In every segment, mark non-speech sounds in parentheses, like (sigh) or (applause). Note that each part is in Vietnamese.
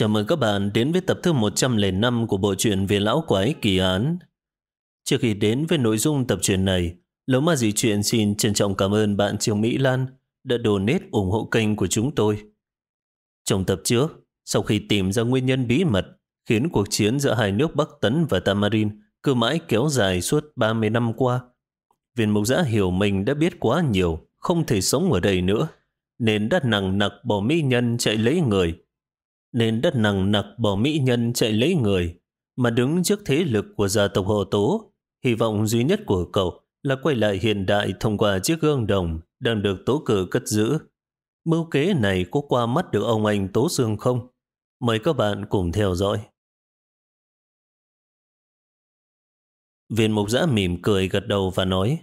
Chào mừng các bạn đến với tập thứ 105 của bộ truyện về lão quái kỳ án. Trước khi đến với nội dung tập truyện này, Lấu Ma Dị Chuyện xin trân trọng cảm ơn bạn Trương Mỹ Lan đã donate ủng hộ kênh của chúng tôi. Trong tập trước, sau khi tìm ra nguyên nhân bí mật khiến cuộc chiến giữa hai nước Bắc Tấn và Tamarin cứ mãi kéo dài suốt 30 năm qua, viên mục giã hiểu mình đã biết quá nhiều, không thể sống ở đây nữa, nên đã nặng nặc bỏ mỹ nhân chạy lấy người nên đất nặng nặc bỏ mỹ nhân chạy lấy người, mà đứng trước thế lực của gia tộc Hồ Tố. Hy vọng duy nhất của cậu là quay lại hiện đại thông qua chiếc gương đồng đang được tố cử cất giữ. Mưu kế này có qua mắt được ông anh Tố dương không? Mời các bạn cùng theo dõi. Viên mục giã mỉm cười gật đầu và nói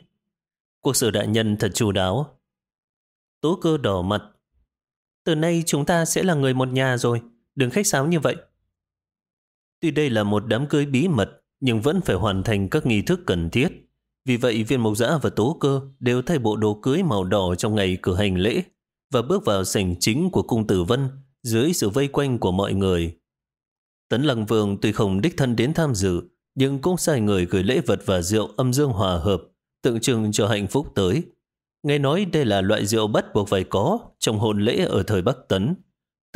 Cuộc sự đại nhân thật chu đáo. Tố cơ đỏ mặt Từ nay chúng ta sẽ là người một nhà rồi đừng khách sáo như vậy. Tuy đây là một đám cưới bí mật, nhưng vẫn phải hoàn thành các nghi thức cần thiết. Vì vậy, viên mộc giã và tố cơ đều thay bộ đồ cưới màu đỏ trong ngày cử hành lễ và bước vào sảnh chính của cung tử vân dưới sự vây quanh của mọi người. Tấn Lăng Vương tuy không đích thân đến tham dự, nhưng cũng sai người gửi lễ vật và rượu âm dương hòa hợp, tượng trưng cho hạnh phúc tới. Nghe nói đây là loại rượu bắt buộc phải có trong hôn lễ ở thời Bắc Tấn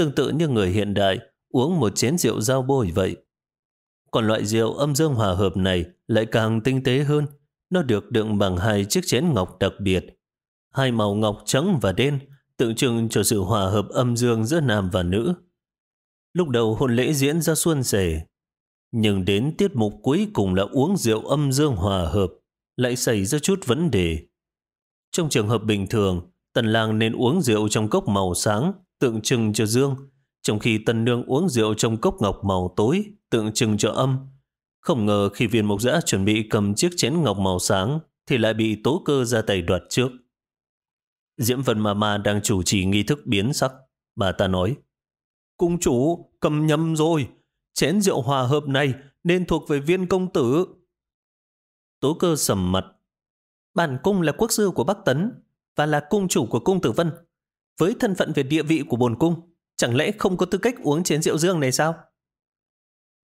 tương tự như người hiện đại uống một chén rượu dao bôi vậy. Còn loại rượu âm dương hòa hợp này lại càng tinh tế hơn. Nó được đựng bằng hai chiếc chén ngọc đặc biệt. Hai màu ngọc trắng và đen tượng trưng cho sự hòa hợp âm dương giữa nam và nữ. Lúc đầu hôn lễ diễn ra xuân sẻ, nhưng đến tiết mục cuối cùng là uống rượu âm dương hòa hợp, lại xảy ra chút vấn đề. Trong trường hợp bình thường, tần lang nên uống rượu trong cốc màu sáng tượng trưng cho dương, trong khi tân nương uống rượu trong cốc ngọc màu tối, tượng trưng cho âm. Không ngờ khi viên mộc giã chuẩn bị cầm chiếc chén ngọc màu sáng, thì lại bị tố cơ ra tay đoạt trước. Diễm Vân Ma Ma đang chủ trì nghi thức biến sắc. Bà ta nói, Cung chủ, cầm nhầm rồi. Chén rượu hòa hợp này nên thuộc về viên công tử. Tố cơ sầm mặt. Bản cung là quốc sư của Bắc Tấn và là cung chủ của cung tử Vân. Với thân phận về địa vị của bồn cung, chẳng lẽ không có tư cách uống chén rượu dương này sao?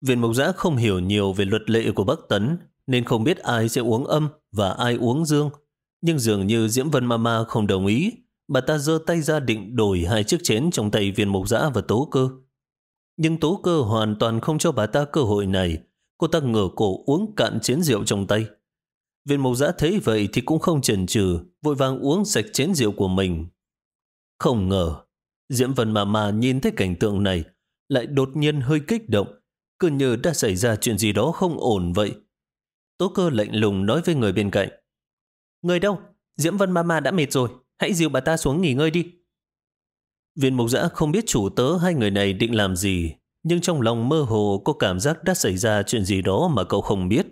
Viên mộc giã không hiểu nhiều về luật lệ của Bắc Tấn, nên không biết ai sẽ uống âm và ai uống dương. Nhưng dường như Diễm Vân Mama không đồng ý, bà ta giơ tay ra định đổi hai chiếc chén trong tay viên mộc giã và tố cơ. Nhưng tố cơ hoàn toàn không cho bà ta cơ hội này, cô ta ngửa cổ uống cạn chén rượu trong tay. Viên mộc giã thấy vậy thì cũng không chần chừ, vội vàng uống sạch chén rượu của mình không ngờ, Diễm Vân mà mà nhìn thấy cảnh tượng này, lại đột nhiên hơi kích động, cứ như đã xảy ra chuyện gì đó không ổn vậy. Tố cơ lạnh lùng nói với người bên cạnh. Người đâu? Diễm Vân Mama đã mệt rồi, hãy dìu bà ta xuống nghỉ ngơi đi. Viên mục giã không biết chủ tớ hai người này định làm gì, nhưng trong lòng mơ hồ có cảm giác đã xảy ra chuyện gì đó mà cậu không biết.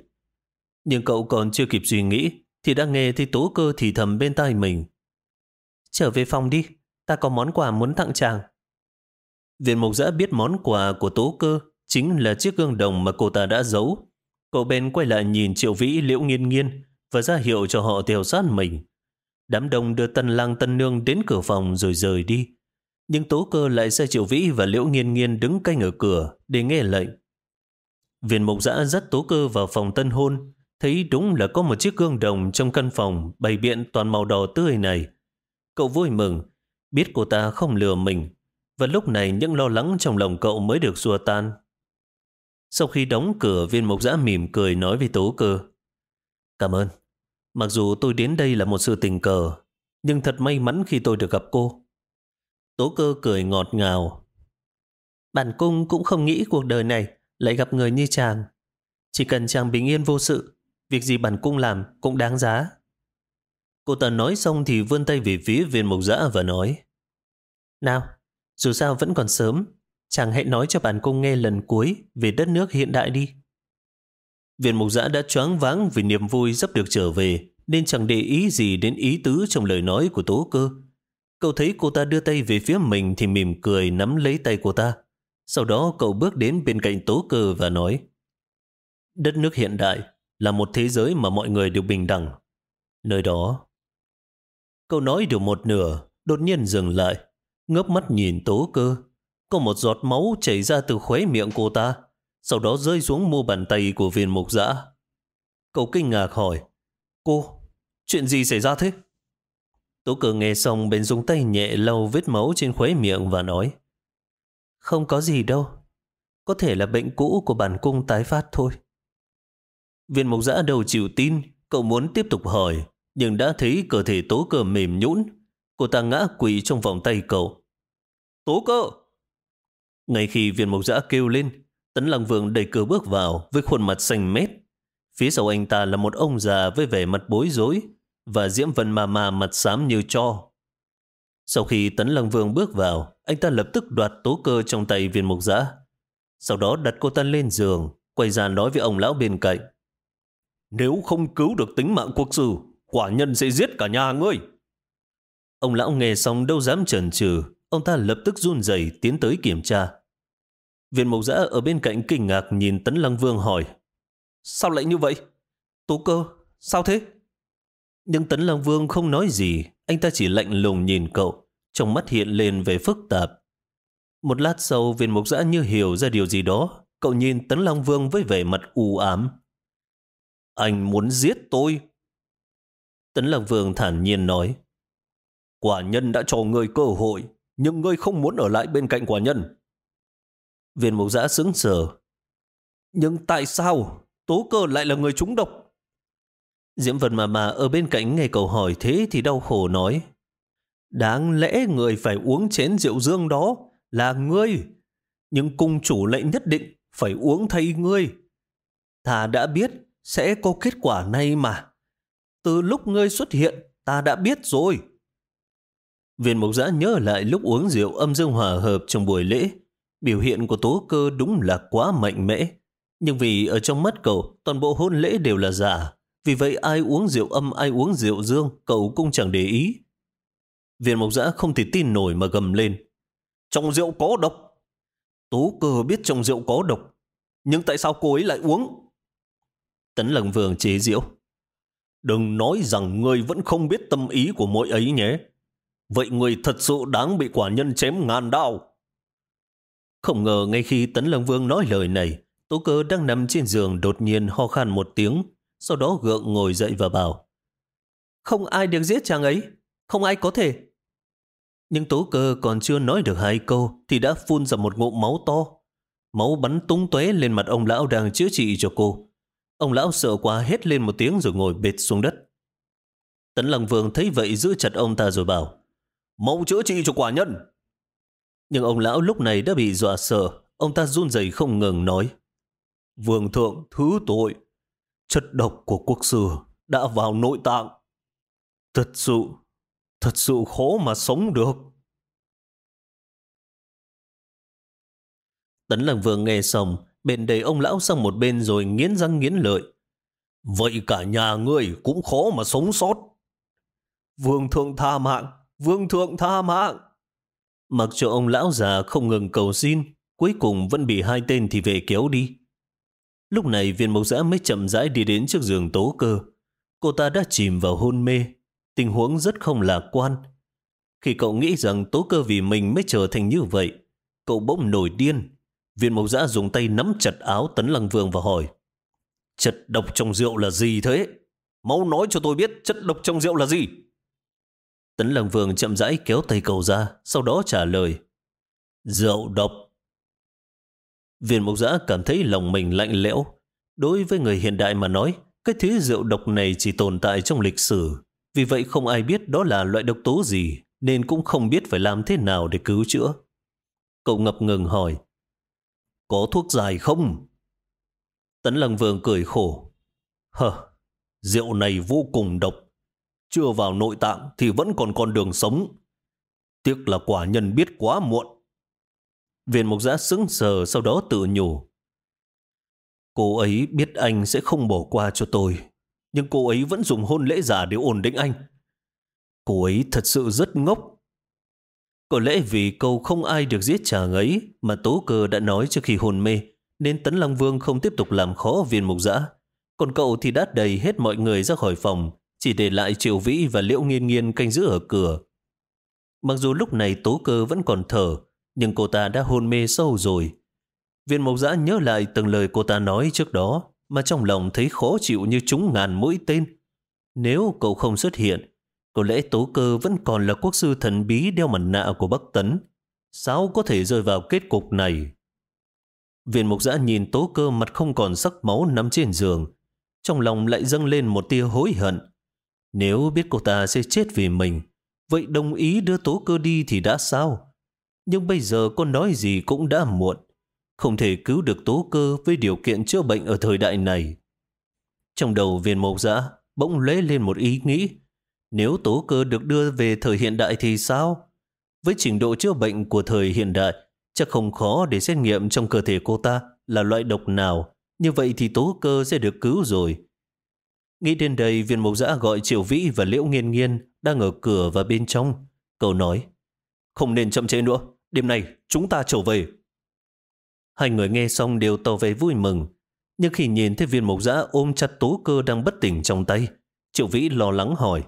Nhưng cậu còn chưa kịp suy nghĩ, thì đã nghe thấy tố cơ thì thầm bên tai mình. Trở về phòng đi, ta có món quà muốn tặng chàng. Viện mục giã biết món quà của tố cơ chính là chiếc gương đồng mà cô ta đã giấu. Cậu bên quay lại nhìn triệu vĩ liễu nghiên nghiên và ra hiệu cho họ theo sát mình. Đám đông đưa tân lang tân nương đến cửa phòng rồi rời đi. Nhưng tố cơ lại sai triệu vĩ và liễu nghiên nghiên đứng canh ở cửa để nghe lệnh. Viên mục giã dắt tố cơ vào phòng tân hôn, thấy đúng là có một chiếc gương đồng trong căn phòng bày biện toàn màu đỏ tươi này. Cậu vui mừng, biết cô ta không lừa mình, và lúc này những lo lắng trong lòng cậu mới được xua tan. Sau khi đóng cửa, viên mộc giã mỉm cười nói với tố cơ. Cảm ơn. Mặc dù tôi đến đây là một sự tình cờ, nhưng thật may mắn khi tôi được gặp cô. Tố cơ cười ngọt ngào. Bản cung cũng không nghĩ cuộc đời này lại gặp người như chàng. Chỉ cần chàng bình yên vô sự, việc gì bản cung làm cũng đáng giá. Cô ta nói xong thì vươn tay về phía viên mộc dã và nói Nào, dù sao vẫn còn sớm, chàng hãy nói cho bản cung nghe lần cuối về đất nước hiện đại đi. Viên mộc dã đã choáng váng vì niềm vui sắp được trở về, nên chẳng để ý gì đến ý tứ trong lời nói của tố cơ. Cậu thấy cô ta đưa tay về phía mình thì mỉm cười nắm lấy tay cô ta. Sau đó cậu bước đến bên cạnh tố cơ và nói Đất nước hiện đại là một thế giới mà mọi người đều bình đẳng. Nơi đó Câu nói được một nửa, đột nhiên dừng lại, ngớp mắt nhìn tố cơ. có một giọt máu chảy ra từ khóe miệng cô ta, sau đó rơi xuống mu bàn tay của viên mục dã. Cậu kinh ngạc hỏi, cô, chuyện gì xảy ra thế? Tố cơ nghe xong bên dùng tay nhẹ lau vết máu trên khóe miệng và nói, không có gì đâu, có thể là bệnh cũ của bản cung tái phát thôi. Viên mục dã đầu chịu tin, cậu muốn tiếp tục hỏi, nhưng đã thấy cơ thể tố cơ mềm nhũn, cô ta ngã quỵ trong vòng tay cậu. Tố cơ! Ngay khi viên mộc giã kêu lên, Tấn Lăng Vương đẩy cửa bước vào với khuôn mặt xanh mét. Phía sau anh ta là một ông già với vẻ mặt bối rối và diễm vân mà mà mặt xám như cho. Sau khi Tấn Lăng Vương bước vào, anh ta lập tức đoạt tố cơ trong tay viên mục giã. Sau đó đặt cô ta lên giường, quay ra nói với ông lão bên cạnh. Nếu không cứu được tính mạng quốc sư, quả nhân sẽ giết cả nhà ngươi. Ông lão nghe xong đâu dám chần chừ, ông ta lập tức run rẩy tiến tới kiểm tra. Viên mộc giã ở bên cạnh kinh ngạc nhìn Tấn Lăng Vương hỏi Sao lại như vậy? Tố cơ, sao thế? Nhưng Tấn Lăng Vương không nói gì, anh ta chỉ lạnh lùng nhìn cậu, trong mắt hiện lên về phức tạp. Một lát sau, viên mộc giã như hiểu ra điều gì đó, cậu nhìn Tấn Long Vương với vẻ mặt u ám. Anh muốn giết tôi. Tấn Lăng Vương thản nhiên nói, quả nhân đã cho ngươi cơ hội, nhưng ngươi không muốn ở lại bên cạnh quả nhân. Viên mục giã sững sờ. Nhưng tại sao tố cơ lại là người trúng độc? Diễm Vân mà mà ở bên cạnh nghe câu hỏi thế thì đau khổ nói. Đáng lẽ người phải uống chén rượu dương đó là ngươi. Nhưng cung chủ lệnh nhất định phải uống thay ngươi. Ta đã biết sẽ có kết quả này mà. Từ lúc ngươi xuất hiện, ta đã biết rồi. Viên mộc giã nhớ lại lúc uống rượu âm dương hòa hợp trong buổi lễ. Biểu hiện của tố cơ đúng là quá mạnh mẽ. Nhưng vì ở trong mắt cậu, toàn bộ hôn lễ đều là giả. Vì vậy ai uống rượu âm, ai uống rượu dương, cậu cũng chẳng để ý. Viên mộc giã không thể tin nổi mà gầm lên. Trong rượu có độc. Tố cơ biết trong rượu có độc. Nhưng tại sao cô ấy lại uống? Tấn lầng Vương chế rượu Đừng nói rằng ngươi vẫn không biết tâm ý của mỗi ấy nhé. Vậy người thật sự đáng bị quả nhân chém ngàn đao. Không ngờ ngay khi Tấn Lăng Vương nói lời này, Tố cơ đang nằm trên giường đột nhiên ho khan một tiếng, sau đó gượng ngồi dậy và bảo Không ai được giết chàng ấy, không ai có thể. Nhưng tố cơ còn chưa nói được hai câu thì đã phun ra một ngụm máu to. Máu bắn tung tóe lên mặt ông lão đang chữa trị cho cô. Ông lão sợ quá hét lên một tiếng rồi ngồi bệt xuống đất. Tấn Lăng Vương thấy vậy giữ chặt ông ta rồi bảo Mau chữa trị cho quả nhân. Nhưng ông lão lúc này đã bị dọa sợ. Ông ta run rẩy không ngừng nói Vương thượng thứ tội Chất độc của quốc sư đã vào nội tạng. Thật sự, thật sự khó mà sống được. Tấn Lăng Vương nghe xong, bên đẩy ông lão sang một bên rồi nghiến răng nghiến lợi. Vậy cả nhà ngươi cũng khó mà sống sót. Vương thượng tha mạng, vương thượng tha mạng. Mặc cho ông lão già không ngừng cầu xin, cuối cùng vẫn bị hai tên thì về kéo đi. Lúc này viên mộc giã mới chậm rãi đi đến trước giường tố cơ. Cô ta đã chìm vào hôn mê, tình huống rất không lạc quan. Khi cậu nghĩ rằng tố cơ vì mình mới trở thành như vậy, cậu bỗng nổi điên. Viên mộc giã dùng tay nắm chặt áo tấn lăng vương và hỏi Chất độc trong rượu là gì thế? Mau nói cho tôi biết chất độc trong rượu là gì? Tấn lăng vương chậm rãi kéo tay cầu ra, sau đó trả lời Rượu độc Viên mộc giã cảm thấy lòng mình lạnh lẽo. Đối với người hiện đại mà nói, cái thứ rượu độc này chỉ tồn tại trong lịch sử. Vì vậy không ai biết đó là loại độc tố gì, nên cũng không biết phải làm thế nào để cứu chữa. Cậu ngập ngừng hỏi, có thuốc giải không? Tấn Lăng Vương cười khổ. Hờ, rượu này vô cùng độc. Chưa vào nội tạng thì vẫn còn con đường sống. Tiếc là quả nhân biết quá muộn. Viên mục giã sững sờ sau đó tự nhủ. Cô ấy biết anh sẽ không bỏ qua cho tôi, nhưng cô ấy vẫn dùng hôn lễ giả để ổn định anh. Cô ấy thật sự rất ngốc. Có lẽ vì câu không ai được giết chàng ấy mà Tố Cơ đã nói trước khi hôn mê, nên Tấn Lăng Vương không tiếp tục làm khó viên mục giã. Còn cậu thì đát đầy hết mọi người ra khỏi phòng, chỉ để lại Triệu Vĩ và Liễu Nghiên Nghiên canh giữ ở cửa. Mặc dù lúc này Tố Cơ vẫn còn thở, nhưng cô ta đã hôn mê sâu rồi. Viên mộc giã nhớ lại từng lời cô ta nói trước đó, mà trong lòng thấy khó chịu như trúng ngàn mũi tên. Nếu cậu không xuất hiện, có lẽ tố cơ vẫn còn là quốc sư thần bí đeo mặt nạ của Bắc Tấn. Sao có thể rơi vào kết cục này? Viên mục giã nhìn tố cơ mặt không còn sắc máu nằm trên giường. Trong lòng lại dâng lên một tia hối hận. Nếu biết cô ta sẽ chết vì mình, vậy đồng ý đưa tố cơ đi thì đã sao? Nhưng bây giờ con nói gì cũng đã muộn. Không thể cứu được tố cơ với điều kiện chữa bệnh ở thời đại này. Trong đầu viên mộc giã bỗng lóe lên một ý nghĩ. Nếu tố cơ được đưa về thời hiện đại thì sao? Với trình độ chữa bệnh của thời hiện đại, chắc không khó để xét nghiệm trong cơ thể cô ta là loại độc nào. Như vậy thì tố cơ sẽ được cứu rồi. Nghĩ đến đây, viên mộc giã gọi Triệu Vĩ và Liễu Nghiên Nghiên đang ở cửa và bên trong. Cậu nói, không nên chậm chế nữa, đêm nay chúng ta trở về. Hai người nghe xong đều tỏ vẻ vui mừng. Nhưng khi nhìn thấy viên mộc giã ôm chặt tố cơ đang bất tỉnh trong tay, Triệu Vĩ lo lắng hỏi.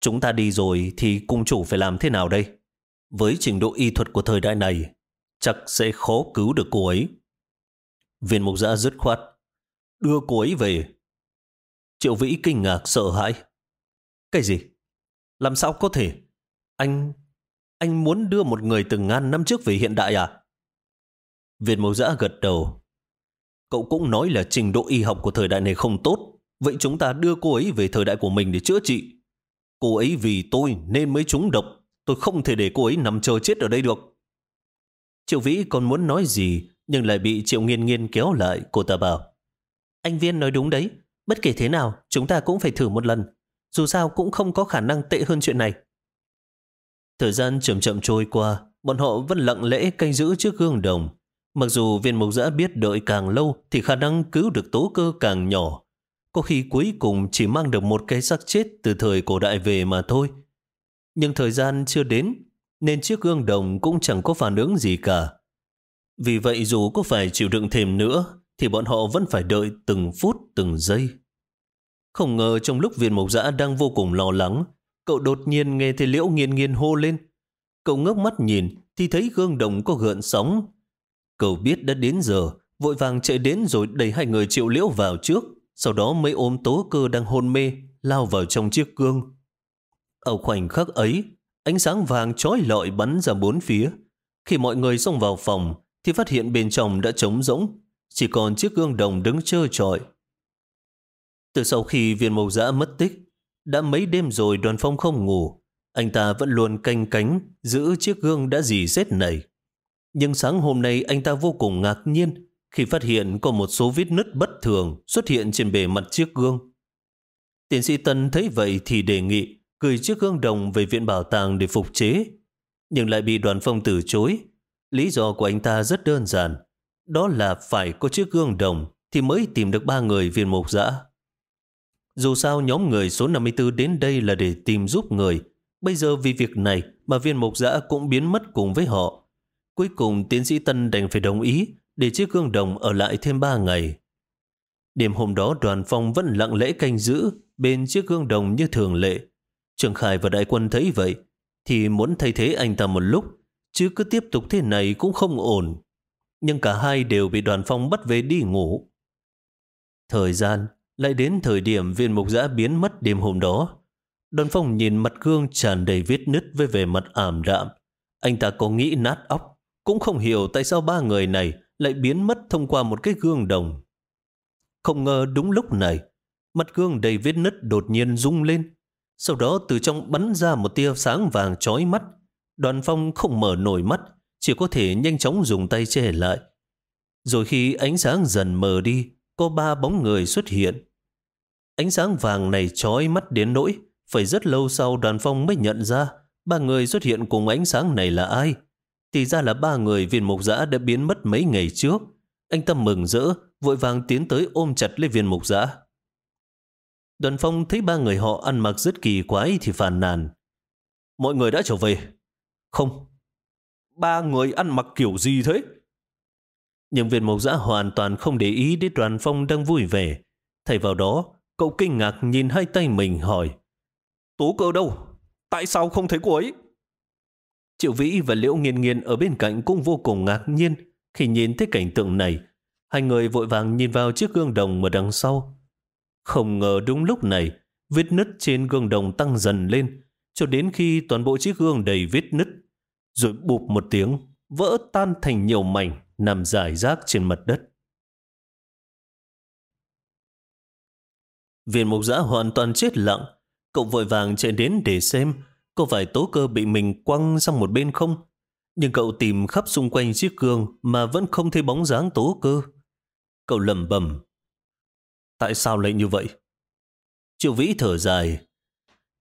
Chúng ta đi rồi thì cung chủ phải làm thế nào đây? Với trình độ y thuật của thời đại này, chắc sẽ khó cứu được cô ấy. Viên mục giã dứt khoát. Đưa cô ấy về. Triệu Vĩ kinh ngạc sợ hãi. Cái gì? Làm sao có thể? Anh... Anh muốn đưa một người từng ngàn năm trước về hiện đại à? Viên mục giã gật đầu. Cậu cũng nói là trình độ y học của thời đại này không tốt. Vậy chúng ta đưa cô ấy về thời đại của mình để chữa trị. Cô ấy vì tôi nên mới trúng độc. Tôi không thể để cô ấy nằm chờ chết ở đây được. Triệu Vĩ còn muốn nói gì, nhưng lại bị Triệu Nghiên Nghiên kéo lại. Cô ta bảo, anh Viên nói đúng đấy. Bất kể thế nào, chúng ta cũng phải thử một lần. Dù sao cũng không có khả năng tệ hơn chuyện này. Thời gian chậm chậm trôi qua, bọn họ vẫn lặng lẽ canh giữ trước gương đồng. Mặc dù viên mục giã biết đợi càng lâu thì khả năng cứu được tố cơ càng nhỏ. Có khi cuối cùng chỉ mang được một cái xác chết từ thời cổ đại về mà thôi. Nhưng thời gian chưa đến, nên chiếc gương đồng cũng chẳng có phản ứng gì cả. Vì vậy dù có phải chịu đựng thêm nữa, thì bọn họ vẫn phải đợi từng phút từng giây. Không ngờ trong lúc viên mộc giã đang vô cùng lo lắng, cậu đột nhiên nghe thấy liễu nghiên nghiên hô lên. Cậu ngước mắt nhìn thì thấy gương đồng có gợn sóng. Cậu biết đã đến giờ, vội vàng chạy đến rồi đẩy hai người triệu liễu vào trước, sau đó mới ôm tố cơ đang hôn mê, lao vào trong chiếc gương. Ở khoảnh khắc ấy, ánh sáng vàng trói lọi bắn ra bốn phía. Khi mọi người xông vào phòng, thì phát hiện bên trong đã trống rỗng, chỉ còn chiếc gương đồng đứng trơ trọi. Từ sau khi viên mộc giã mất tích, đã mấy đêm rồi đoàn phong không ngủ, anh ta vẫn luôn canh cánh giữ chiếc gương đã dì xét này. Nhưng sáng hôm nay anh ta vô cùng ngạc nhiên khi phát hiện có một số vết nứt bất thường xuất hiện trên bề mặt chiếc gương. Tiến sĩ Tân thấy vậy thì đề nghị gửi chiếc gương đồng về viện bảo tàng để phục chế, nhưng lại bị đoàn phong từ chối. Lý do của anh ta rất đơn giản, đó là phải có chiếc gương đồng thì mới tìm được ba người viên mục dã. Dù sao nhóm người số 54 đến đây là để tìm giúp người, bây giờ vì việc này mà viên mục dã cũng biến mất cùng với họ. Cuối cùng tiến sĩ Tân đành phải đồng ý để chiếc gương đồng ở lại thêm ba ngày. Đêm hôm đó đoàn phong vẫn lặng lẽ canh giữ bên chiếc gương đồng như thường lệ. Trường Khải và đại quân thấy vậy thì muốn thay thế anh ta một lúc chứ cứ tiếp tục thế này cũng không ổn. Nhưng cả hai đều bị đoàn phong bắt về đi ngủ. Thời gian lại đến thời điểm viên mục giã biến mất đêm hôm đó. Đoàn phong nhìn mặt gương tràn đầy vết nứt với vẻ mặt ảm đạm. Anh ta có nghĩ nát óc, cũng không hiểu tại sao ba người này lại biến mất thông qua một cái gương đồng. Không ngờ đúng lúc này, mặt gương đầy vết nứt đột nhiên rung lên. Sau đó từ trong bắn ra một tia sáng vàng chói mắt. Đoàn phong không mở nổi mắt, chỉ có thể nhanh chóng dùng tay che lại. Rồi khi ánh sáng dần mờ đi, có ba bóng người xuất hiện. Ánh sáng vàng này chói mắt đến nỗi, phải rất lâu sau đoàn phong mới nhận ra ba người xuất hiện cùng ánh sáng này là ai. Thì ra là ba người viên mục giã đã biến mất mấy ngày trước. Anh Tâm mừng rỡ, vội vàng tiến tới ôm chặt lấy viên mục giã. Đoàn phong thấy ba người họ ăn mặc rất kỳ quái thì phàn nàn. Mọi người đã trở về. Không. Ba người ăn mặc kiểu gì thế? Nhưng viên mộc giã hoàn toàn không để ý đến đoàn phong đang vui vẻ. Thay vào đó, cậu kinh ngạc nhìn hai tay mình hỏi. Tố cơ đâu? Tại sao không thấy cô ấy? Triệu Vĩ và Liễu Nghiên Nghiên ở bên cạnh cũng vô cùng ngạc nhiên khi nhìn thấy cảnh tượng này. Hai người vội vàng nhìn vào chiếc gương đồng ở đằng sau. Không ngờ đúng lúc này, vết nứt trên gương đồng tăng dần lên, cho đến khi toàn bộ chiếc gương đầy vết nứt, rồi bụp một tiếng, vỡ tan thành nhiều mảnh nằm rải rác trên mặt đất. Viên mục giã hoàn toàn chết lặng, cậu vội vàng chạy đến để xem có phải tố cơ bị mình quăng sang một bên không. Nhưng cậu tìm khắp xung quanh chiếc gương mà vẫn không thấy bóng dáng tố cơ. Cậu lầm bầm. Tại sao lại như vậy? Triệu Vĩ thở dài.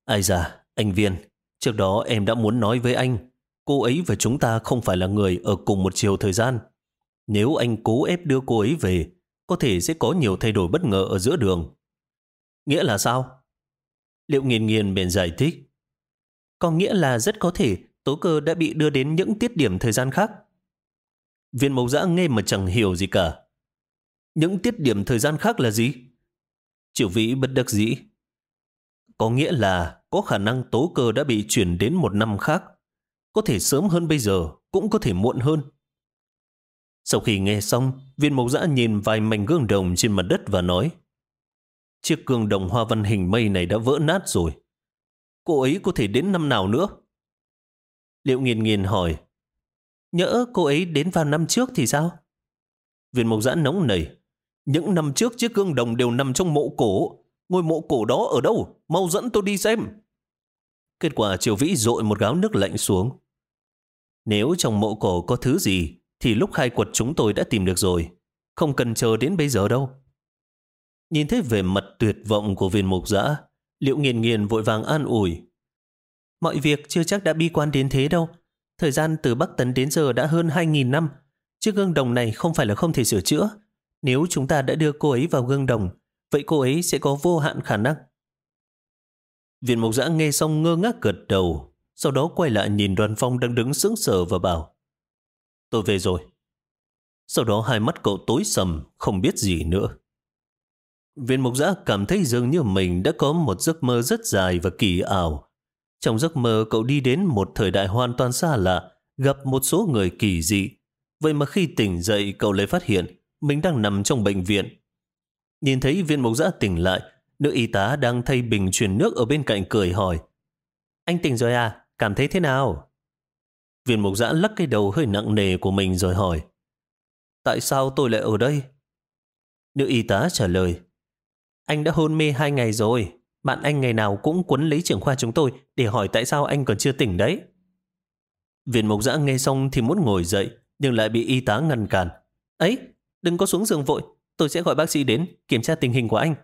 Ai da, anh Viên, trước đó em đã muốn nói với anh, cô ấy và chúng ta không phải là người ở cùng một chiều thời gian. Nếu anh cố ép đưa cô ấy về, có thể sẽ có nhiều thay đổi bất ngờ ở giữa đường. Nghĩa là sao? Liệu nghiền nghiền bền giải thích. Có nghĩa là rất có thể tố cơ đã bị đưa đến những tiết điểm thời gian khác. Viên mộc giã nghe mà chẳng hiểu gì cả. Những tiết điểm thời gian khác là gì? Triệu vĩ bất đắc dĩ. Có nghĩa là có khả năng tố cơ đã bị chuyển đến một năm khác. Có thể sớm hơn bây giờ, cũng có thể muộn hơn. Sau khi nghe xong, viên mộc giã nhìn vài mảnh gương đồng trên mặt đất và nói Chiếc gương đồng hoa văn hình mây này đã vỡ nát rồi. Cô ấy có thể đến năm nào nữa? Liệu nghiền nghiền hỏi Nhỡ cô ấy đến vào năm trước thì sao? Viên mộc giã nóng nảy Những năm trước chiếc gương đồng đều nằm trong mộ cổ. Ngôi mộ cổ đó ở đâu? Mau dẫn tôi đi xem. Kết quả Triều Vĩ dội một gáo nước lạnh xuống. Nếu trong mộ cổ có thứ gì, thì lúc khai quật chúng tôi đã tìm được rồi. Không cần chờ đến bây giờ đâu. Nhìn thấy về mặt tuyệt vọng của viên mục giã, liệu nghiền nghiền vội vàng an ủi. Mọi việc chưa chắc đã bi quan đến thế đâu. Thời gian từ Bắc Tấn đến giờ đã hơn 2.000 năm. Chiếc gương đồng này không phải là không thể sửa chữa. Nếu chúng ta đã đưa cô ấy vào gương đồng, vậy cô ấy sẽ có vô hạn khả năng. Viện mộc giã nghe xong ngơ ngác gật đầu, sau đó quay lại nhìn đoàn phong đang đứng sững sờ và bảo Tôi về rồi. Sau đó hai mắt cậu tối sầm, không biết gì nữa. Viên mục giã cảm thấy dường như mình đã có một giấc mơ rất dài và kỳ ảo. Trong giấc mơ cậu đi đến một thời đại hoàn toàn xa lạ, gặp một số người kỳ dị. Vậy mà khi tỉnh dậy cậu lại phát hiện mình đang nằm trong bệnh viện. Nhìn thấy viên mục giã tỉnh lại, nữ y tá đang thay bình truyền nước ở bên cạnh cười hỏi. Anh tỉnh rồi à? Cảm thấy thế nào? Viên mục giã lắc cái đầu hơi nặng nề của mình rồi hỏi. Tại sao tôi lại ở đây? Nữ y tá trả lời. Anh đã hôn mê hai ngày rồi. Bạn anh ngày nào cũng quấn lấy trưởng khoa chúng tôi để hỏi tại sao anh còn chưa tỉnh đấy. Viên Mộc giã nghe xong thì muốn ngồi dậy, nhưng lại bị y tá ngăn cản. Ấy, đừng có xuống giường vội, tôi sẽ gọi bác sĩ đến kiểm tra tình hình của anh.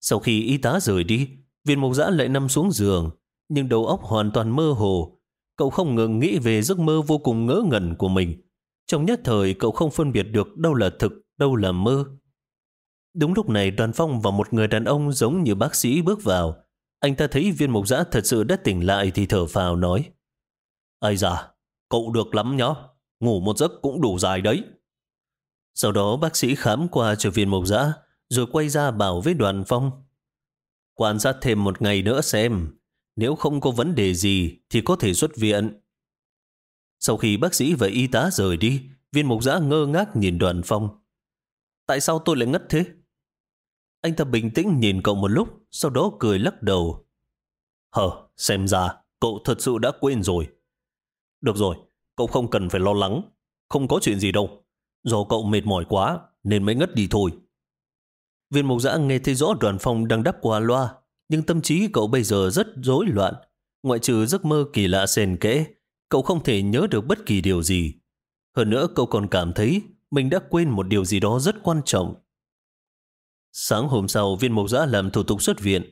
Sau khi y tá rời đi, viên Mộc giã lại nằm xuống giường, nhưng đầu óc hoàn toàn mơ hồ. Cậu không ngừng nghĩ về giấc mơ vô cùng ngỡ ngẩn của mình. Trong nhất thời cậu không phân biệt được đâu là thực, đâu là mơ. Đúng lúc này đoàn phong và một người đàn ông giống như bác sĩ bước vào. Anh ta thấy viên mục giã thật sự đã tỉnh lại thì thở phào nói. Ây da, cậu được lắm nhá. Ngủ một giấc cũng đủ dài đấy. Sau đó bác sĩ khám qua cho viên mục giã, rồi quay ra bảo với đoàn phong. Quan sát thêm một ngày nữa xem, nếu không có vấn đề gì thì có thể xuất viện. Sau khi bác sĩ và y tá rời đi, viên mục giã ngơ ngác nhìn đoàn phong. Tại sao tôi lại ngất thế? Anh ta bình tĩnh nhìn cậu một lúc, sau đó cười lắc đầu. Hờ, xem ra, cậu thật sự đã quên rồi. Được rồi, cậu không cần phải lo lắng. Không có chuyện gì đâu. Do cậu mệt mỏi quá, nên mới ngất đi thôi. Viên mục giã nghe thấy rõ đoàn phong đang đắp qua loa, nhưng tâm trí cậu bây giờ rất rối loạn. Ngoại trừ giấc mơ kỳ lạ xen kẽ, cậu không thể nhớ được bất kỳ điều gì. Hơn nữa cậu còn cảm thấy mình đã quên một điều gì đó rất quan trọng. Sáng hôm sau, viên mục giã làm thủ tục xuất viện.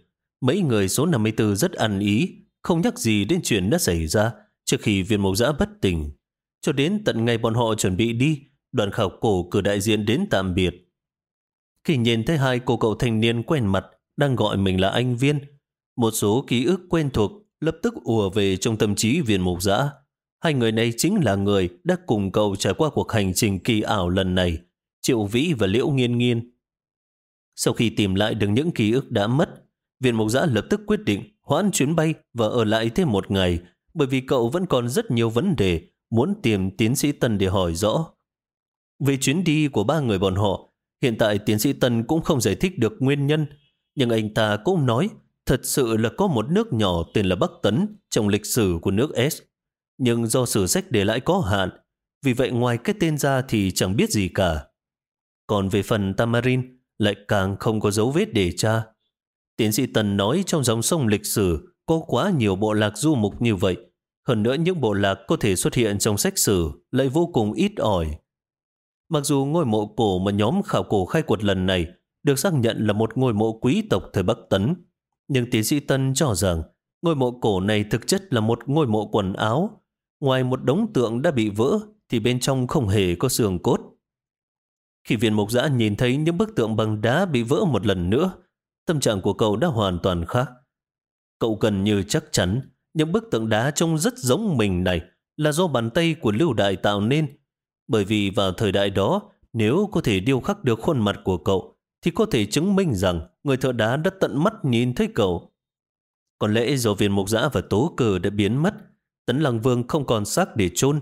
Mấy người số 54 rất ăn ý, không nhắc gì đến chuyện đã xảy ra trước khi viên mục giã bất tỉnh. Cho đến tận ngày bọn họ chuẩn bị đi, đoàn khảo cổ cử đại diện đến tạm biệt. Khi nhìn thấy hai cô cậu thanh niên quen mặt đang gọi mình là anh Viên, một số ký ức quen thuộc lập tức ùa về trong tâm trí viên mục giã. Hai người này chính là người đã cùng cậu trải qua cuộc hành trình kỳ ảo lần này, Triệu Vĩ và Liễu Nghiên Nghiên. Sau khi tìm lại được những ký ức đã mất, viên mục giã lập tức quyết định hoãn chuyến bay và ở lại thêm một ngày bởi vì cậu vẫn còn rất nhiều vấn đề muốn tìm tiến sĩ Tân để hỏi rõ. Về chuyến đi của ba người bọn họ, hiện tại tiến sĩ Tân cũng không giải thích được nguyên nhân, nhưng anh ta cũng nói thật sự là có một nước nhỏ tên là Bắc Tấn trong lịch sử của nước S. Nhưng do sử sách để lại có hạn, vì vậy ngoài cái tên ra thì chẳng biết gì cả. Còn về phần Tamarin, lại càng không có dấu vết để tra. Tiến sĩ Tần nói trong dòng sông lịch sử có quá nhiều bộ lạc du mục như vậy. Hơn nữa những bộ lạc có thể xuất hiện trong sách sử lại vô cùng ít ỏi. Mặc dù ngôi mộ cổ mà nhóm khảo cổ khai quật lần này được xác nhận là một ngôi mộ quý tộc thời Bắc Tấn, nhưng tiến sĩ Tân cho rằng ngôi mộ cổ này thực chất là một ngôi mộ quần áo. Ngoài một đống tượng đã bị vỡ thì bên trong không hề có xương cốt. Khi viên mục giã nhìn thấy những bức tượng bằng đá bị vỡ một lần nữa, tâm trạng của cậu đã hoàn toàn khác. Cậu gần như chắc chắn những bức tượng đá trông rất giống mình này là do bàn tay của Lưu Đại tạo nên. Bởi vì vào thời đại đó, nếu có thể điêu khắc được khuôn mặt của cậu, thì có thể chứng minh rằng người thợ đá đã tận mắt nhìn thấy cậu. Còn lẽ do viên mục giã và tố cờ đã biến mất, Tấn Lăng Vương không còn xác để chôn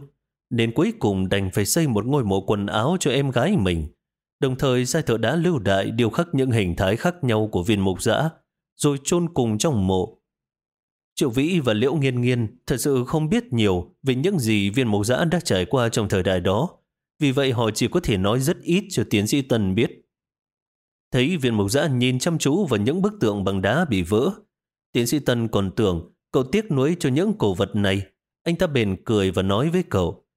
nên cuối cùng đành phải xây một ngôi mộ quần áo cho em gái mình. Đồng thời giai thợ đá lưu đại điều khắc những hình thái khác nhau của viên mục giã, rồi chôn cùng trong mộ. Triệu Vĩ và Liễu Nghiên Nghiên thật sự không biết nhiều về những gì viên mục giã đã trải qua trong thời đại đó. Vì vậy họ chỉ có thể nói rất ít cho tiến sĩ Tân biết. Thấy viên mục giã nhìn chăm chú vào những bức tượng bằng đá bị vỡ. Tiến sĩ Tân còn tưởng cậu tiếc nuối cho những cổ vật này. Anh ta bền cười và nói với cậu.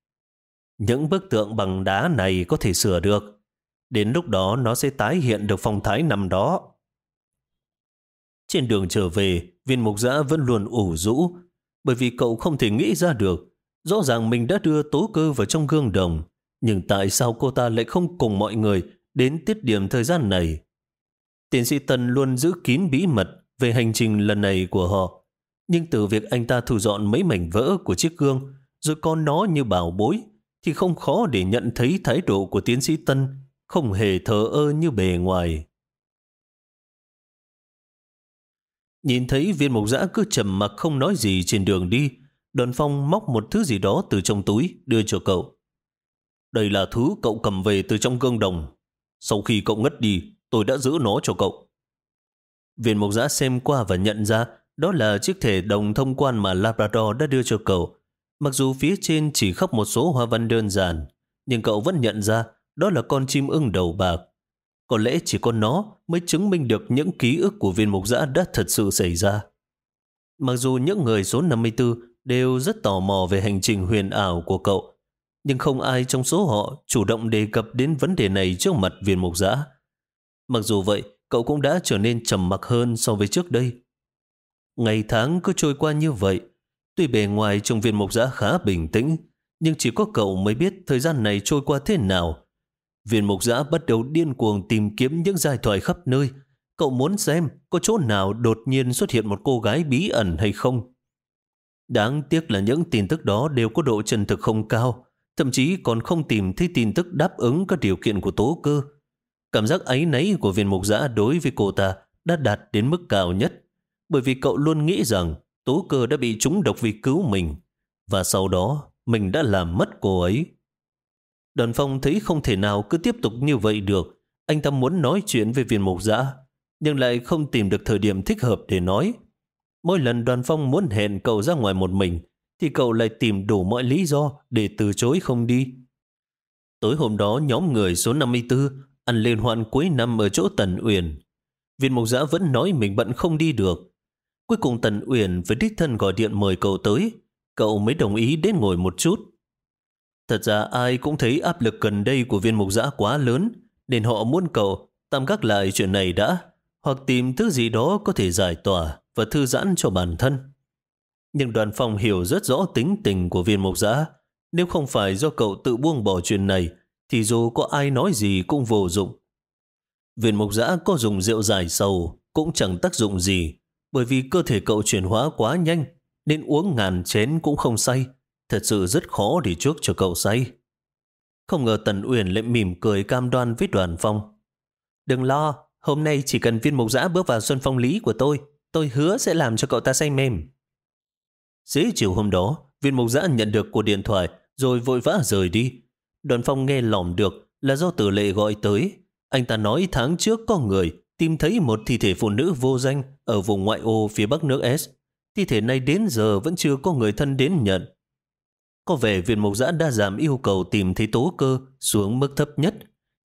Những bức tượng bằng đá này có thể sửa được. Đến lúc đó nó sẽ tái hiện được phong thái năm đó. Trên đường trở về, viên mục giã vẫn luôn ủ rũ, bởi vì cậu không thể nghĩ ra được. Rõ ràng mình đã đưa tố cơ vào trong gương đồng, nhưng tại sao cô ta lại không cùng mọi người đến tiết điểm thời gian này? Tiến sĩ Tân luôn giữ kín bí mật về hành trình lần này của họ. Nhưng từ việc anh ta thu dọn mấy mảnh vỡ của chiếc gương, rồi con nó như bảo bối, thì không khó để nhận thấy thái độ của tiến sĩ Tân không hề thờ ơ như bề ngoài. Nhìn thấy viên mục giã cứ trầm mặc không nói gì trên đường đi, đoàn phong móc một thứ gì đó từ trong túi đưa cho cậu. Đây là thứ cậu cầm về từ trong gương đồng. Sau khi cậu ngất đi, tôi đã giữ nó cho cậu. Viên mục giã xem qua và nhận ra đó là chiếc thẻ đồng thông quan mà Labrador đã đưa cho cậu. Mặc dù phía trên chỉ khắp một số hoa văn đơn giản, nhưng cậu vẫn nhận ra đó là con chim ưng đầu bạc. Có lẽ chỉ có nó mới chứng minh được những ký ức của viên mục giã đã thật sự xảy ra. Mặc dù những người số 54 đều rất tò mò về hành trình huyền ảo của cậu, nhưng không ai trong số họ chủ động đề cập đến vấn đề này trước mặt viên mục giã. Mặc dù vậy, cậu cũng đã trở nên trầm mặc hơn so với trước đây. Ngày tháng cứ trôi qua như vậy, tuy bề ngoài trong viên mục giã khá bình tĩnh, nhưng chỉ có cậu mới biết thời gian này trôi qua thế nào. Viên mục giã bắt đầu điên cuồng tìm kiếm những giai thoại khắp nơi. Cậu muốn xem có chỗ nào đột nhiên xuất hiện một cô gái bí ẩn hay không. Đáng tiếc là những tin tức đó đều có độ chân thực không cao, thậm chí còn không tìm thấy tin tức đáp ứng các điều kiện của tố cơ. Cảm giác ấy nấy của viên mục giã đối với cô ta đã đạt đến mức cao nhất, bởi vì cậu luôn nghĩ rằng tố cơ đã bị trúng độc vì cứu mình, và sau đó mình đã làm mất cô ấy. Đoàn phong thấy không thể nào cứ tiếp tục như vậy được. Anh ta muốn nói chuyện về viên mục giã, nhưng lại không tìm được thời điểm thích hợp để nói. Mỗi lần đoàn phong muốn hẹn cậu ra ngoài một mình, thì cậu lại tìm đủ mọi lý do để từ chối không đi. Tối hôm đó nhóm người số 54 ăn liên hoan cuối năm ở chỗ Tần Uyển. Viên mục giã vẫn nói mình bận không đi được. Cuối cùng Tần Uyển với đích thân gọi điện mời cậu tới, cậu mới đồng ý đến ngồi một chút. Thật ra ai cũng thấy áp lực gần đây của viên mục giã quá lớn, nên họ muốn cậu tạm gác lại chuyện này đã, hoặc tìm thứ gì đó có thể giải tỏa và thư giãn cho bản thân. Nhưng đoàn phòng hiểu rất rõ tính tình của viên mục giã. Nếu không phải do cậu tự buông bỏ chuyện này, thì dù có ai nói gì cũng vô dụng. Viên mục giã có dùng rượu dài sầu cũng chẳng tác dụng gì, bởi vì cơ thể cậu chuyển hóa quá nhanh, nên uống ngàn chén cũng không say. Thật sự rất khó để trước cho cậu say. Không ngờ Tần Uyển lại mỉm cười cam đoan với đoàn phong. Đừng lo, hôm nay chỉ cần viên mục giã bước vào xuân phong lý của tôi, tôi hứa sẽ làm cho cậu ta say mềm. dễ chiều hôm đó, viên mục giã nhận được cuộc điện thoại rồi vội vã rời đi. Đoàn phong nghe lỏm được là do tử lệ gọi tới. Anh ta nói tháng trước có người tìm thấy một thi thể phụ nữ vô danh ở vùng ngoại ô phía bắc nước S. Thi thể này đến giờ vẫn chưa có người thân đến nhận. Có vẻ viên mục giã đã giảm yêu cầu tìm thấy tố cơ xuống mức thấp nhất.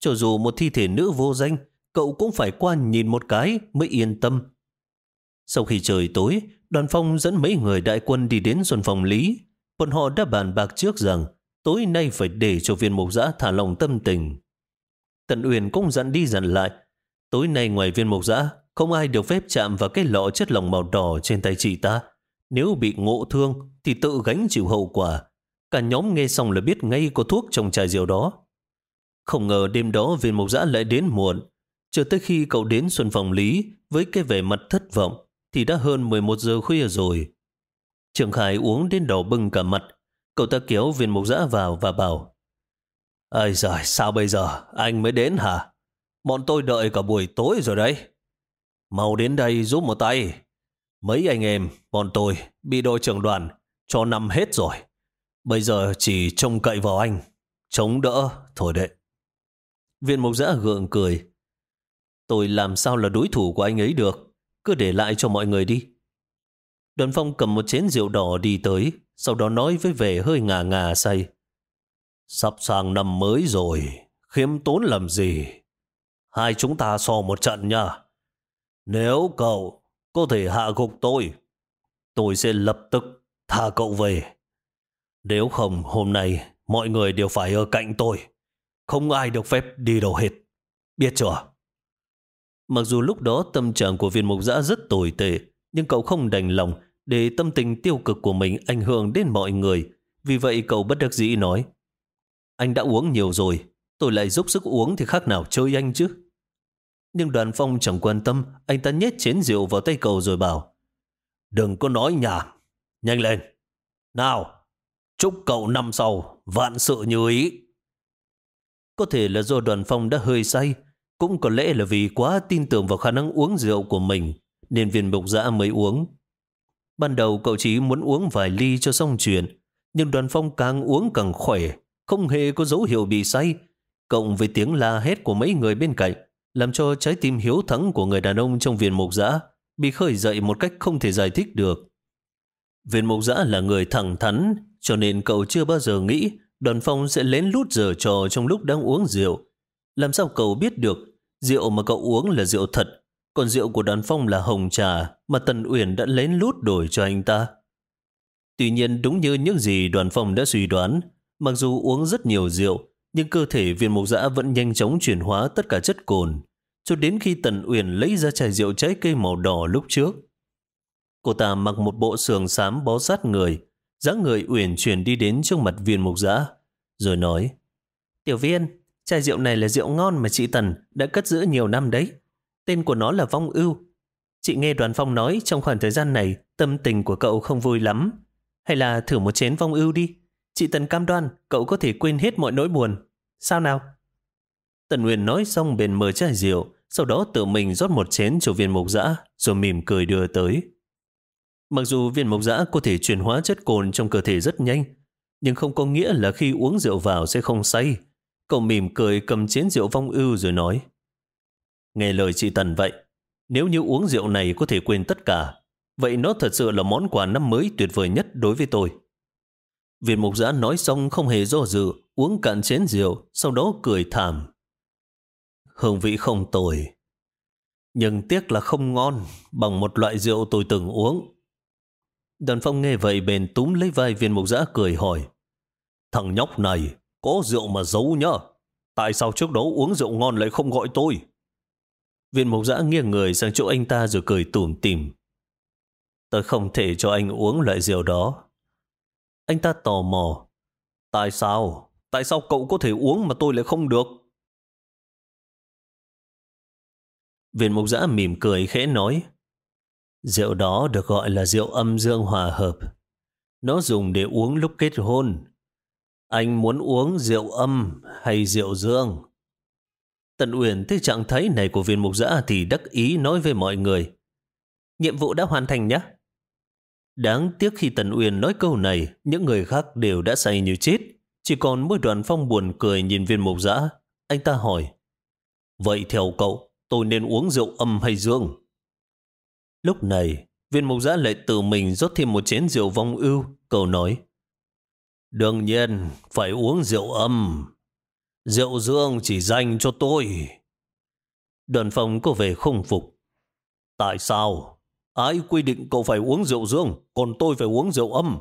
Cho dù một thi thể nữ vô danh, cậu cũng phải qua nhìn một cái mới yên tâm. Sau khi trời tối, đoàn phong dẫn mấy người đại quân đi đến xuân phòng Lý. Bọn họ đã bàn bạc trước rằng tối nay phải để cho viên mục giã thả lòng tâm tình. Tần Uyển cũng dặn đi dặn lại. Tối nay ngoài viên mục dã không ai được phép chạm vào cái lọ chất lỏng màu đỏ trên tay chị ta. Nếu bị ngộ thương thì tự gánh chịu hậu quả. Cả nhóm nghe xong là biết ngay có thuốc trong chai rượu đó. Không ngờ đêm đó viên mục dã lại đến muộn. Chờ tới khi cậu đến Xuân Phòng Lý với cái vẻ mặt thất vọng thì đã hơn 11 giờ khuya rồi. Trường Khải uống đến đỏ bừng cả mặt. Cậu ta kéo viên mục dã vào và bảo Ây giời, sao bây giờ? Anh mới đến hả? Bọn tôi đợi cả buổi tối rồi đấy. Mau đến đây giúp một tay. Mấy anh em, bọn tôi bị đội trưởng đoàn cho nằm hết rồi. Bây giờ chỉ trông cậy vào anh. Chống đỡ, thôi đấy. Viên mục giã gượng cười. Tôi làm sao là đối thủ của anh ấy được? Cứ để lại cho mọi người đi. Đoàn phong cầm một chén rượu đỏ đi tới, sau đó nói với vẻ hơi ngà ngà say. Sắp sang năm mới rồi, khiêm tốn làm gì? Hai chúng ta so một trận nha. Nếu cậu có thể hạ gục tôi, tôi sẽ lập tức tha cậu về. Nếu không, hôm nay mọi người đều phải ở cạnh tôi. Không ai được phép đi đâu hết. Biết chưa? Mặc dù lúc đó tâm trạng của viên mục giã rất tồi tệ, nhưng cậu không đành lòng để tâm tình tiêu cực của mình ảnh hưởng đến mọi người. Vì vậy cậu bất đắc dĩ nói, anh đã uống nhiều rồi, tôi lại giúp sức uống thì khác nào chơi anh chứ. Nhưng đoàn phong chẳng quan tâm, anh ta nhét chén rượu vào tay cậu rồi bảo, đừng có nói nhảm, nhanh lên. Nào, chúc cậu năm sau vạn sự như ý. Có thể là do đoàn phong đã hơi say, cũng có lẽ là vì quá tin tưởng vào khả năng uống rượu của mình, nên viên mục giã mới uống. Ban đầu cậu chỉ muốn uống vài ly cho xong chuyện, nhưng đoàn phong càng uống càng khỏe, không hề có dấu hiệu bị say, cộng với tiếng la hét của mấy người bên cạnh, làm cho trái tim hiếu thắng của người đàn ông trong viên mục giã bị khởi dậy một cách không thể giải thích được. Viên mục giã là người thẳng thắn, cho nên cậu chưa bao giờ nghĩ đoàn phong sẽ lén lút giờ trò trong lúc đang uống rượu. Làm sao cậu biết được rượu mà cậu uống là rượu thật, còn rượu của đoàn phong là hồng trà mà Tần Uyển đã lén lút đổi cho anh ta. Tuy nhiên đúng như những gì đoàn phong đã suy đoán, mặc dù uống rất nhiều rượu, nhưng cơ thể viên mục dã vẫn nhanh chóng chuyển hóa tất cả chất cồn, cho đến khi Tần Uyển lấy ra chai rượu trái cây màu đỏ lúc trước. Cô ta mặc một bộ sườn xám bó sát người, dáng người Uyển chuyển đi đến trước mặt viên mục dã rồi nói, Tiểu viên, chai rượu này là rượu ngon mà chị Tần đã cất giữ nhiều năm đấy. Tên của nó là Vong Ưu. Chị nghe đoàn phong nói trong khoảng thời gian này tâm tình của cậu không vui lắm. Hay là thử một chén Vong Ưu đi. Chị Tần cam đoan cậu có thể quên hết mọi nỗi buồn. Sao nào? Tần Nguyên nói xong bền mở chai rượu, sau đó tự mình rót một chén cho viên mộc dã rồi mỉm cười đưa tới. Mặc dù viên mộc dã có thể chuyển hóa chất cồn trong cơ thể rất nhanh, nhưng không có nghĩa là khi uống rượu vào sẽ không say. Cậu mỉm cười cầm chén rượu vong ưu rồi nói Nghe lời chị Tần vậy, nếu như uống rượu này có thể quên tất cả, vậy nó thật sự là món quà năm mới tuyệt vời nhất đối với tôi. Viên mục giã nói xong không hề do dự, uống cạn chén rượu, sau đó cười thảm. Hương vị không tồi, nhưng tiếc là không ngon bằng một loại rượu tôi từng uống. Đoàn phong nghe vậy bền túm lấy vai viên mục giã cười hỏi. Thằng nhóc này, có rượu mà giấu nhá. Tại sao trước đó uống rượu ngon lại không gọi tôi? Viên mục giã nghiêng người sang chỗ anh ta rồi cười tủm tỉm. Tôi không thể cho anh uống loại rượu đó. Anh ta tò mò. Tại sao? Tại sao cậu có thể uống mà tôi lại không được? Viên mục giã mỉm cười khẽ nói. Rượu đó được gọi là rượu âm dương hòa hợp. Nó dùng để uống lúc kết hôn. Anh muốn uống rượu âm hay rượu dương? Tần Uyển thấy trạng thái này của viên mục giã thì đắc ý nói với mọi người. Nhiệm vụ đã hoàn thành nhé. Đáng tiếc khi Tần Uyên nói câu này, những người khác đều đã say như chết. Chỉ còn mỗi đoàn phong buồn cười nhìn viên mục giã. Anh ta hỏi, Vậy theo cậu, tôi nên uống rượu âm hay dương? Lúc này, viên mục giã lại tự mình rót thêm một chén rượu vong ưu. Cậu nói, Đương nhiên, phải uống rượu âm. Rượu dương chỉ dành cho tôi. Đoàn phong có vẻ không phục. Tại sao? Ai quy định cậu phải uống rượu dương, còn tôi phải uống rượu âm?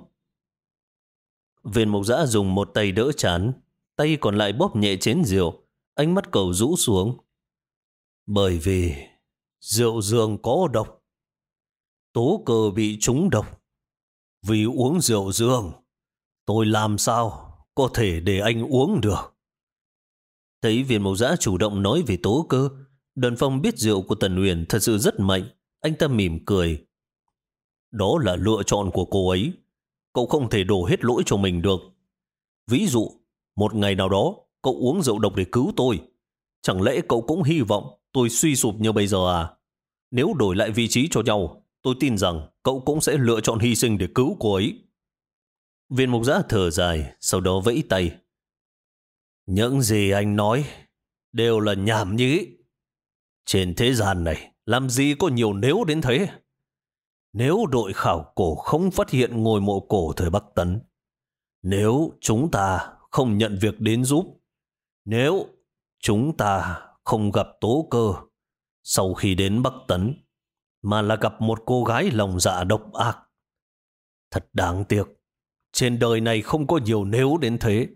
Viên mục giã dùng một tay đỡ chán, tay còn lại bóp nhẹ chén rượu, ánh mắt cậu rũ xuống. Bởi vì rượu dương có độc. Tố Cờ bị trúng độc. Vì uống rượu dương, tôi làm sao có thể để anh uống được? Thấy viên mộc giã chủ động nói về tố cơ, đoàn phong biết rượu của Tần Huyền thật sự rất mạnh. Anh ta mỉm cười. Đó là lựa chọn của cô ấy. Cậu không thể đổ hết lỗi cho mình được. Ví dụ, một ngày nào đó, cậu uống rượu độc để cứu tôi. Chẳng lẽ cậu cũng hy vọng tôi suy sụp như bây giờ à? Nếu đổi lại vị trí cho nhau, tôi tin rằng cậu cũng sẽ lựa chọn hy sinh để cứu cô ấy. Viên mục giã thở dài, sau đó vẫy tay. Những gì anh nói đều là nhảm nhí. Trên thế gian này, làm gì có nhiều nếu đến thế? Nếu đội khảo cổ không phát hiện ngôi mộ cổ thời Bắc Tấn, nếu chúng ta không nhận việc đến giúp, nếu chúng ta không gặp tố cơ sau khi đến Bắc Tấn, mà là gặp một cô gái lòng dạ độc ác. Thật đáng tiếc, trên đời này không có nhiều nếu đến thế.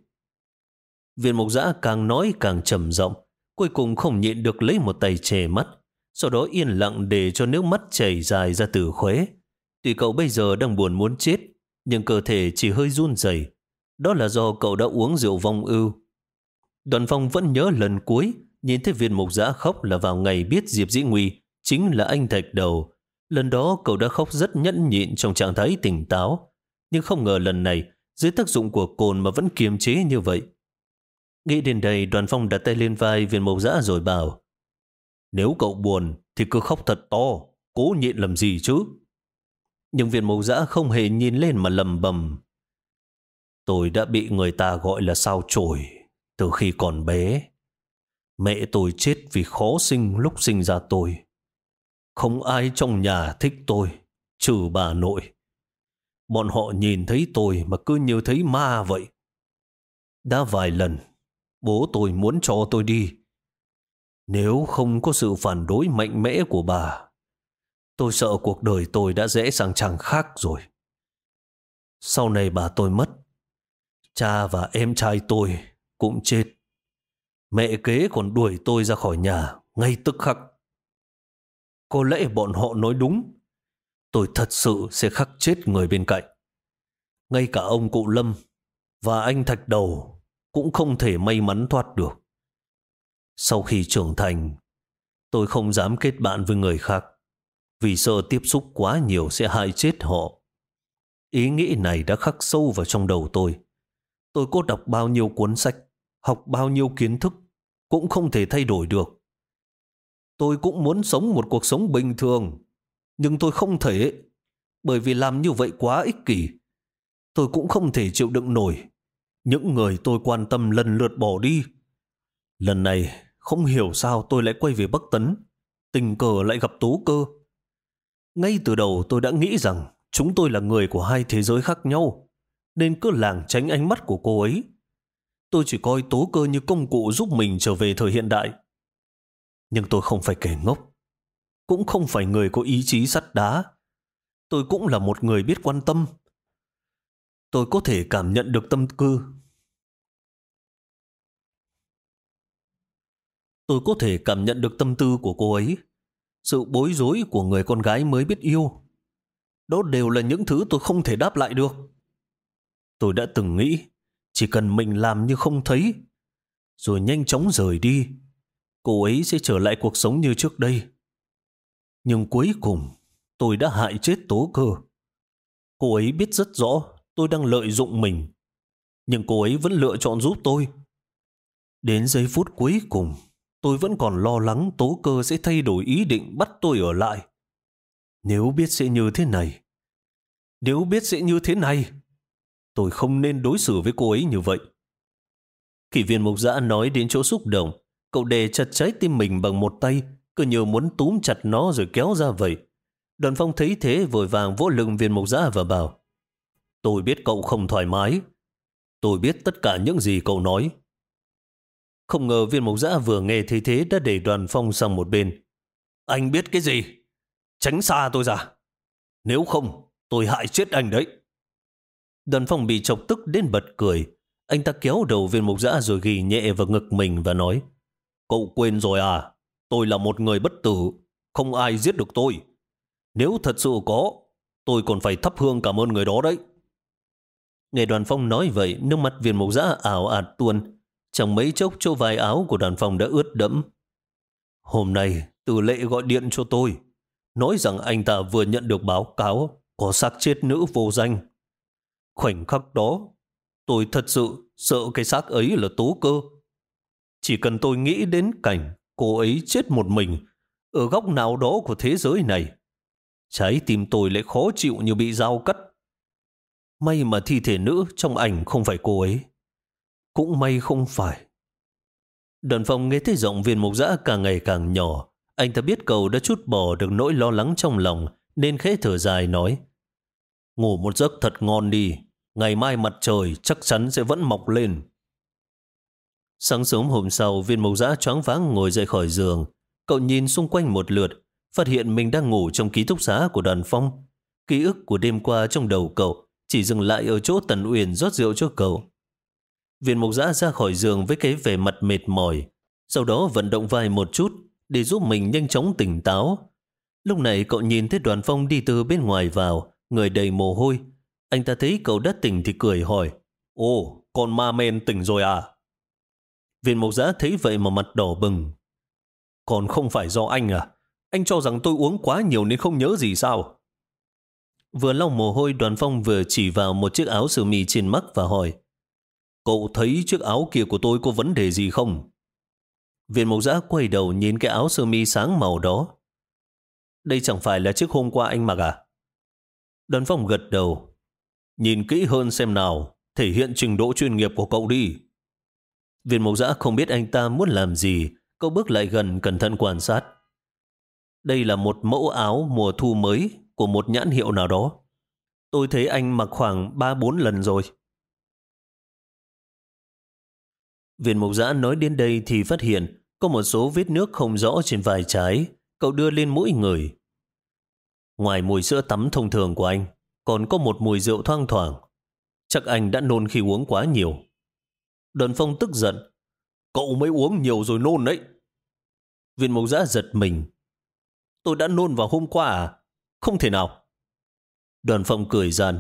Viên mục giã càng nói càng trầm giọng cuối cùng không nhịn được lấy một tay che mắt, sau đó yên lặng để cho nước mắt chảy dài ra từ khóe. Tuy cậu bây giờ đang buồn muốn chết, nhưng cơ thể chỉ hơi run rẩy. Đó là do cậu đã uống rượu vong ưu. Đoàn phong vẫn nhớ lần cuối, nhìn thấy viên mục giã khóc là vào ngày biết Diệp Dĩ Nguy chính là anh thạch đầu. Lần đó cậu đã khóc rất nhẫn nhịn trong trạng thái tỉnh táo, nhưng không ngờ lần này, dưới tác dụng của cồn mà vẫn kiềm chế như vậy. Nghĩ đến đây, đoàn phong đặt tay lên vai viên mộc dã rồi bảo nếu cậu buồn thì cứ khóc thật to, cố nhịn làm gì chứ? Nhưng viên mẫu dã không hề nhìn lên mà lầm bầm. Tôi đã bị người ta gọi là sao chổi từ khi còn bé. Mẹ tôi chết vì khó sinh lúc sinh ra tôi. Không ai trong nhà thích tôi, trừ bà nội. Bọn họ nhìn thấy tôi mà cứ như thấy ma vậy. Đã vài lần, bố tôi muốn cho tôi đi. Nếu không có sự phản đối mạnh mẽ của bà, tôi sợ cuộc đời tôi đã dễ sang chàng khác rồi. Sau này bà tôi mất, cha và em trai tôi cũng chết. Mẹ kế còn đuổi tôi ra khỏi nhà ngay tức khắc. Có lẽ bọn họ nói đúng. Tôi thật sự sẽ khắc chết người bên cạnh. Ngay cả ông cụ Lâm và anh Thạch Đầu cũng không thể may mắn thoát được. Sau khi trưởng thành, tôi không dám kết bạn với người khác vì sợ tiếp xúc quá nhiều sẽ hại chết họ. Ý nghĩ này đã khắc sâu vào trong đầu tôi. Tôi có đọc bao nhiêu cuốn sách, học bao nhiêu kiến thức, cũng không thể thay đổi được. Tôi cũng muốn sống một cuộc sống bình thường, nhưng tôi không thể, bởi vì làm như vậy quá ích kỷ. Tôi cũng không thể chịu đựng nổi những người tôi quan tâm lần lượt bỏ đi. Lần này, không hiểu sao tôi lại quay về Bắc Tấn, tình cờ lại gặp Tố Cơ. Ngay từ đầu tôi đã nghĩ rằng chúng tôi là người của hai thế giới khác nhau, nên cứ làng tránh ánh mắt của cô ấy. Tôi chỉ coi Tố Cơ như công cụ giúp mình trở về thời hiện đại. Nhưng tôi không phải kẻ ngốc, cũng không phải người có ý chí sắt đá. Tôi cũng là một người biết quan tâm, tôi có thể cảm nhận được tâm cư. Tôi có thể cảm nhận được tâm tư của cô ấy, sự bối rối của người con gái mới biết yêu. Đó đều là những thứ tôi không thể đáp lại được. Tôi đã từng nghĩ, chỉ cần mình làm như không thấy, rồi nhanh chóng rời đi, cô ấy sẽ trở lại cuộc sống như trước đây. Nhưng cuối cùng, tôi đã hại chết tố cơ. Cô ấy biết rất rõ tôi đang lợi dụng mình. Nhưng cô ấy vẫn lựa chọn giúp tôi. Đến giây phút cuối cùng, tôi vẫn còn lo lắng tố cơ sẽ thay đổi ý định bắt tôi ở lại. Nếu biết sẽ như thế này, Nếu biết sẽ như thế này, tôi không nên đối xử với cô ấy như vậy. Kỷ viên mục giã nói đến chỗ xúc động, cậu đè chặt trái tim mình bằng một tay, cứ như muốn túm chặt nó rồi kéo ra vậy. Đoàn phong thấy thế vội vàng vỗ lưng viên mục giã và bảo Tôi biết cậu không thoải mái. Tôi biết tất cả những gì cậu nói. Không ngờ viên mộc giã vừa nghe thấy thế đã để đoàn phong sang một bên. Anh biết cái gì? Tránh xa tôi ra. Nếu không, tôi hại chết anh đấy. Đoàn phong bị chọc tức đến bật cười. Anh ta kéo đầu viên mộc giã rồi ghi nhẹ vào ngực mình và nói Cậu quên rồi à? Tôi là một người bất tử. Không ai giết được tôi. Nếu thật sự có, tôi còn phải thắp hương cảm ơn người đó đấy. Nghe đoàn phong nói vậy, nước mắt viên mộc giã ảo ạt tuôn chẳng mấy chốc chỗ vài áo của đoàn phòng đã ướt đẫm. Hôm nay, từ lệ gọi điện cho tôi, nói rằng anh ta vừa nhận được báo cáo có xác chết nữ vô danh. Khoảnh khắc đó, tôi thật sự sợ cái xác ấy là tố cơ. Chỉ cần tôi nghĩ đến cảnh cô ấy chết một mình ở góc nào đó của thế giới này, trái tim tôi lại khó chịu như bị dao cắt. May mà thi thể nữ trong ảnh không phải cô ấy. Cũng may không phải. Đoàn phòng nghe thấy giọng viên mục giã càng ngày càng nhỏ. Anh ta biết cậu đã chút bỏ được nỗi lo lắng trong lòng, nên khẽ thở dài nói. Ngủ một giấc thật ngon đi, ngày mai mặt trời chắc chắn sẽ vẫn mọc lên. Sáng sớm hôm sau, viên mục giã choáng váng ngồi dậy khỏi giường. Cậu nhìn xung quanh một lượt, phát hiện mình đang ngủ trong ký túc xá của đoàn phong. Ký ức của đêm qua trong đầu cậu chỉ dừng lại ở chỗ Tần Uyển rót rượu cho cậu. Viên mục giã ra khỏi giường với cái vẻ mặt mệt mỏi, sau đó vận động vai một chút để giúp mình nhanh chóng tỉnh táo. Lúc này cậu nhìn thấy đoàn phong đi từ bên ngoài vào, người đầy mồ hôi. Anh ta thấy cậu đã tỉnh thì cười hỏi, Ồ, con ma men tỉnh rồi à? Viên mục giã thấy vậy mà mặt đỏ bừng. Còn không phải do anh à? Anh cho rằng tôi uống quá nhiều nên không nhớ gì sao? Vừa lau mồ hôi đoàn phong vừa chỉ vào một chiếc áo sơ mi trên mắt và hỏi Cậu thấy chiếc áo kia của tôi có vấn đề gì không? Viên mộc giã quay đầu nhìn cái áo sơ mi sáng màu đó. Đây chẳng phải là chiếc hôm qua anh mặc à? Đoàn phong gật đầu. Nhìn kỹ hơn xem nào, thể hiện trình độ chuyên nghiệp của cậu đi. Viên mộc giã không biết anh ta muốn làm gì, cậu bước lại gần cẩn thận quan sát. Đây là một mẫu áo mùa thu mới của một nhãn hiệu nào đó. Tôi thấy anh mặc khoảng 3-4 lần rồi. Viên mục giã nói đến đây thì phát hiện có một số vết nước không rõ trên vai trái. Cậu đưa lên mũi người. Ngoài mùi sữa tắm thông thường của anh, còn có một mùi rượu thoang thoảng. Chắc anh đã nôn khi uống quá nhiều. Đoàn phong tức giận. Cậu mới uống nhiều rồi nôn đấy. Viên mục giã giật mình. Tôi đã nôn vào hôm qua à? Không thể nào. Đoàn phong cười gian.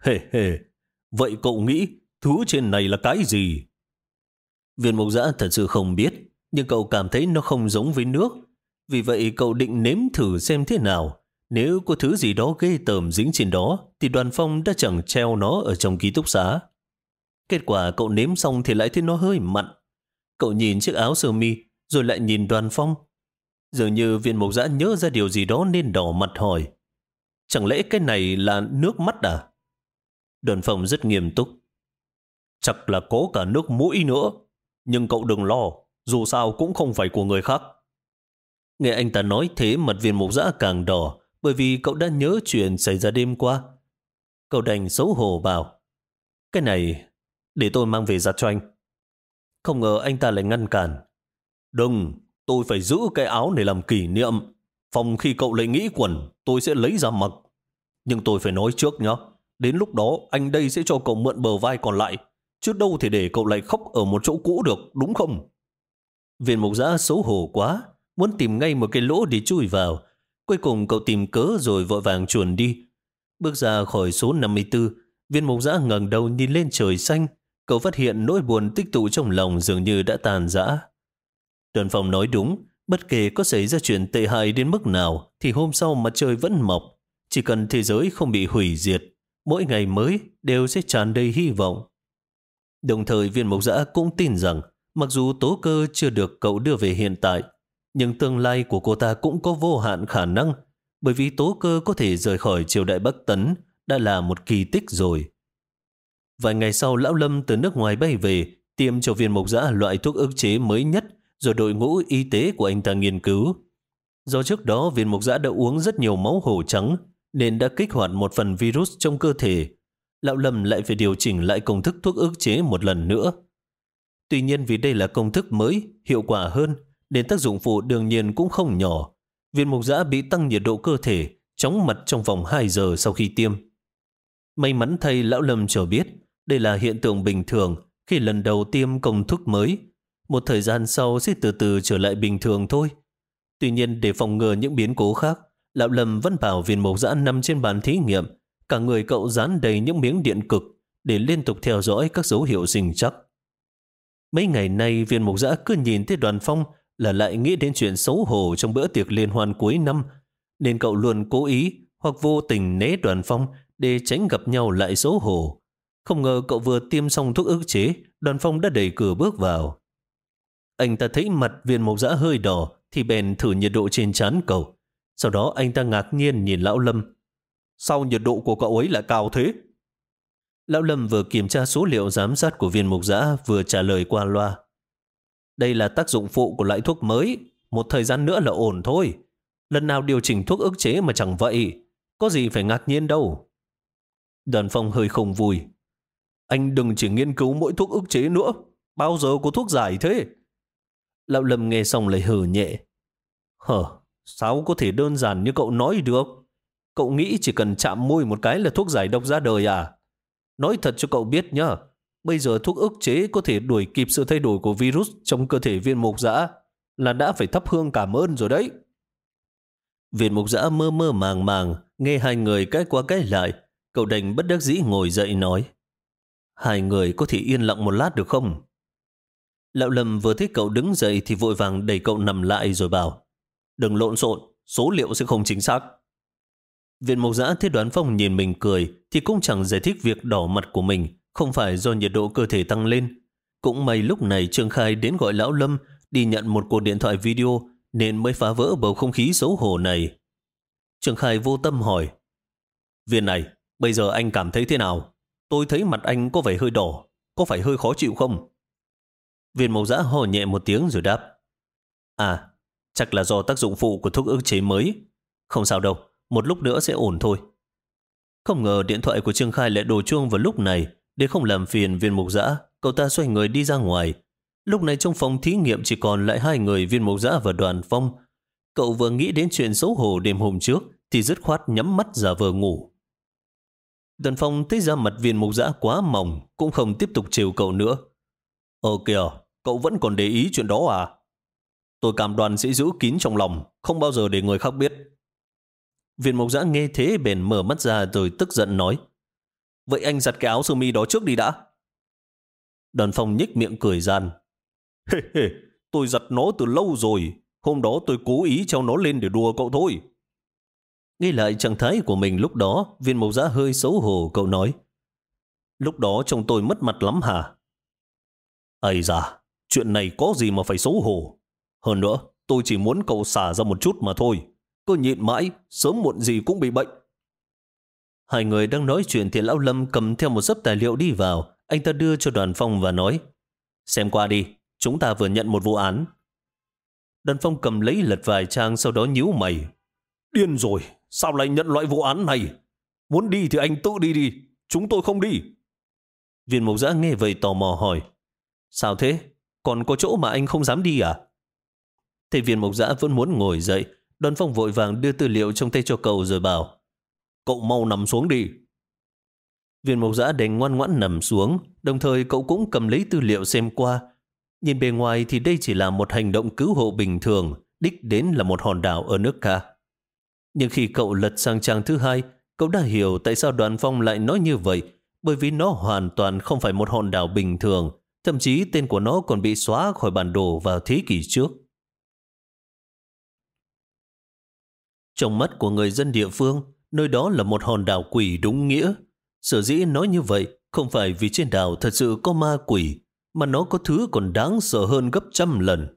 Hề hề, vậy cậu nghĩ thứ trên này là cái gì? Viên mục giã thật sự không biết, nhưng cậu cảm thấy nó không giống với nước. Vì vậy cậu định nếm thử xem thế nào. Nếu có thứ gì đó ghê tởm dính trên đó, thì đoàn phong đã chẳng treo nó ở trong ký túc xá. Kết quả cậu nếm xong thì lại thấy nó hơi mặn. Cậu nhìn chiếc áo sơ mi, rồi lại nhìn đoàn phong. Dường như viên mục giã nhớ ra điều gì đó nên đỏ mặt hỏi. Chẳng lẽ cái này là nước mắt à? Đoàn phong rất nghiêm túc. Chắc là có cả nước mũi nữa. Nhưng cậu đừng lo, dù sao cũng không phải của người khác. Nghe anh ta nói thế mặt viên mục giã càng đỏ, bởi vì cậu đã nhớ chuyện xảy ra đêm qua. Cậu đành xấu hổ bảo, cái này để tôi mang về giặt cho anh. Không ngờ anh ta lại ngăn cản. Đừng, tôi phải giữ cái áo này làm kỷ niệm. Phòng khi cậu lại nghĩ quần, tôi sẽ lấy ra mặc. Nhưng tôi phải nói trước nhé. Đến lúc đó, anh đây sẽ cho cậu mượn bờ vai còn lại chứ đâu thể để cậu lại khóc ở một chỗ cũ được, đúng không? Viên mục giã xấu hổ quá, muốn tìm ngay một cái lỗ để chui vào. Cuối cùng cậu tìm cớ rồi vội vàng chuồn đi. Bước ra khỏi số 54, viên mục giã ngẩng đầu nhìn lên trời xanh. Cậu phát hiện nỗi buồn tích tụ trong lòng dường như đã tàn giã. Đoàn phòng nói đúng, bất kể có xảy ra chuyện tệ hại đến mức nào thì hôm sau mặt trời vẫn mọc. Chỉ cần thế giới không bị hủy diệt, mỗi ngày mới đều sẽ tràn đầy hy vọng. Đồng thời viên mộc giã cũng tin rằng mặc dù tố cơ chưa được cậu đưa về hiện tại, nhưng tương lai của cô ta cũng có vô hạn khả năng bởi vì tố cơ có thể rời khỏi triều đại Bắc Tấn đã là một kỳ tích rồi. Vài ngày sau, Lão Lâm từ nước ngoài bay về, tiêm cho viên mộc giã loại thuốc ức chế mới nhất rồi đội ngũ y tế của anh ta nghiên cứu. Do trước đó viên mộc giã đã uống rất nhiều máu hổ trắng nên đã kích hoạt một phần virus trong cơ thể. Lão Lâm lại phải điều chỉnh lại công thức thuốc ức chế một lần nữa. Tuy nhiên vì đây là công thức mới, hiệu quả hơn, nên tác dụng phụ đương nhiên cũng không nhỏ. Viên mục giã bị tăng nhiệt độ cơ thể, chóng mặt trong vòng 2 giờ sau khi tiêm. May mắn thay Lão Lâm cho biết, đây là hiện tượng bình thường khi lần đầu tiêm công thức mới. Một thời gian sau sẽ từ từ trở lại bình thường thôi. Tuy nhiên để phòng ngừa những biến cố khác, Lão Lâm vẫn bảo viên mộc giã nằm trên bàn thí nghiệm. Cả người cậu dán đầy những miếng điện cực để liên tục theo dõi các dấu hiệu sinh chắc. Mấy ngày nay viên mục giã cứ nhìn thấy đoàn phong là lại nghĩ đến chuyện xấu hổ trong bữa tiệc liên hoan cuối năm, nên cậu luôn cố ý hoặc vô tình né đoàn phong để tránh gặp nhau lại xấu hổ. Không ngờ cậu vừa tiêm xong thuốc ức chế, đoàn phong đã đẩy cửa bước vào. Anh ta thấy mặt viên mộc giã hơi đỏ thì bèn thử nhiệt độ trên trán cậu. Sau đó anh ta ngạc nhiên nhìn lão Lâm. Sao nhiệt độ của cậu ấy lại cao thế? Lão Lâm vừa kiểm tra số liệu giám sát của viên mục giã vừa trả lời qua loa. Đây là tác dụng phụ của loại thuốc mới, một thời gian nữa là ổn thôi. Lần nào điều chỉnh thuốc ức chế mà chẳng vậy, có gì phải ngạc nhiên đâu. Đoàn phong hơi không vui. Anh đừng chỉ nghiên cứu mỗi thuốc ức chế nữa, bao giờ có thuốc giải thế? Lão Lâm nghe xong lại hừ nhẹ. Hờ, sao có thể đơn giản như cậu nói được? Cậu nghĩ chỉ cần chạm môi một cái là thuốc giải độc ra đời à? Nói thật cho cậu biết nhá, bây giờ thuốc ức chế có thể đuổi kịp sự thay đổi của virus trong cơ thể viên mục dã là đã phải thắp hương cảm ơn rồi đấy. Viên mục dã mơ mơ màng màng, nghe hai người cái qua cái lại, cậu đành bất đắc dĩ ngồi dậy nói. Hai người có thể yên lặng một lát được không? Lão Lâm vừa thấy cậu đứng dậy thì vội vàng đẩy cậu nằm lại rồi bảo Đừng lộn xộn, số liệu sẽ không chính xác. Viện mộc giã thấy đoán phong nhìn mình cười thì cũng chẳng giải thích việc đỏ mặt của mình không phải do nhiệt độ cơ thể tăng lên. Cũng may lúc này Trương Khai đến gọi Lão Lâm đi nhận một cuộc điện thoại video nên mới phá vỡ bầu không khí xấu hổ này. Trương Khai vô tâm hỏi Viên này, bây giờ anh cảm thấy thế nào? Tôi thấy mặt anh có vẻ hơi đỏ, có phải hơi khó chịu không? Viên mộc giã hò nhẹ một tiếng rồi đáp À, chắc là do tác dụng phụ của thuốc ức chế mới. Không sao đâu, một lúc nữa sẽ ổn thôi. Không ngờ điện thoại của Trương Khai lại đổ chuông vào lúc này, để không làm phiền viên mục giã, cậu ta xoay người đi ra ngoài. Lúc này trong phòng thí nghiệm chỉ còn lại hai người viên mục giã và đoàn phong. Cậu vừa nghĩ đến chuyện xấu hổ đêm hôm trước, thì dứt khoát nhắm mắt giả vờ ngủ. Đoàn phong thấy ra mặt viên mục giã quá mỏng, cũng không tiếp tục chiều cậu nữa. Ờ kìa, cậu vẫn còn để ý chuyện đó à? Tôi cảm đoàn sẽ giữ kín trong lòng, không bao giờ để người khác biết. Viên mộc giã nghe thế bèn mở mắt ra rồi tức giận nói. Vậy anh giặt cái áo sơ mi đó trước đi đã. Đoàn phong nhích miệng cười gian. (laughs) Hê hê, tôi giặt nó từ lâu rồi. Hôm đó tôi cố ý treo nó lên để đùa cậu thôi. Nghe lại trạng thái của mình lúc đó, viên mộc giã hơi xấu hổ cậu nói. Lúc đó trông tôi mất mặt lắm hả? Ây da, chuyện này có gì mà phải xấu hổ. Hơn nữa, tôi chỉ muốn cậu xả ra một chút mà thôi cô nhịn mãi, sớm muộn gì cũng bị bệnh. Hai người đang nói chuyện thì Lão Lâm cầm theo một sấp tài liệu đi vào. Anh ta đưa cho đoàn phong và nói Xem qua đi, chúng ta vừa nhận một vụ án. Đoàn phong cầm lấy lật vài trang sau đó nhíu mày. Điên rồi, sao lại nhận loại vụ án này? Muốn đi thì anh tự đi đi, chúng tôi không đi. Viên mục giã nghe vậy tò mò hỏi Sao thế? Còn có chỗ mà anh không dám đi à? Thế viên mục giã vẫn muốn ngồi dậy Đoàn phong vội vàng đưa tư liệu trong tay cho cậu rồi bảo Cậu mau nằm xuống đi. Viên mộc giã đành ngoan ngoãn nằm xuống, đồng thời cậu cũng cầm lấy tư liệu xem qua. Nhìn bề ngoài thì đây chỉ là một hành động cứu hộ bình thường, đích đến là một hòn đảo ở nước ca. Nhưng khi cậu lật sang trang thứ hai, cậu đã hiểu tại sao đoàn phong lại nói như vậy, bởi vì nó hoàn toàn không phải một hòn đảo bình thường, thậm chí tên của nó còn bị xóa khỏi bản đồ vào thế kỷ trước. Trong mắt của người dân địa phương, nơi đó là một hòn đảo quỷ đúng nghĩa. Sở dĩ nói như vậy không phải vì trên đảo thật sự có ma quỷ, mà nó có thứ còn đáng sợ hơn gấp trăm lần.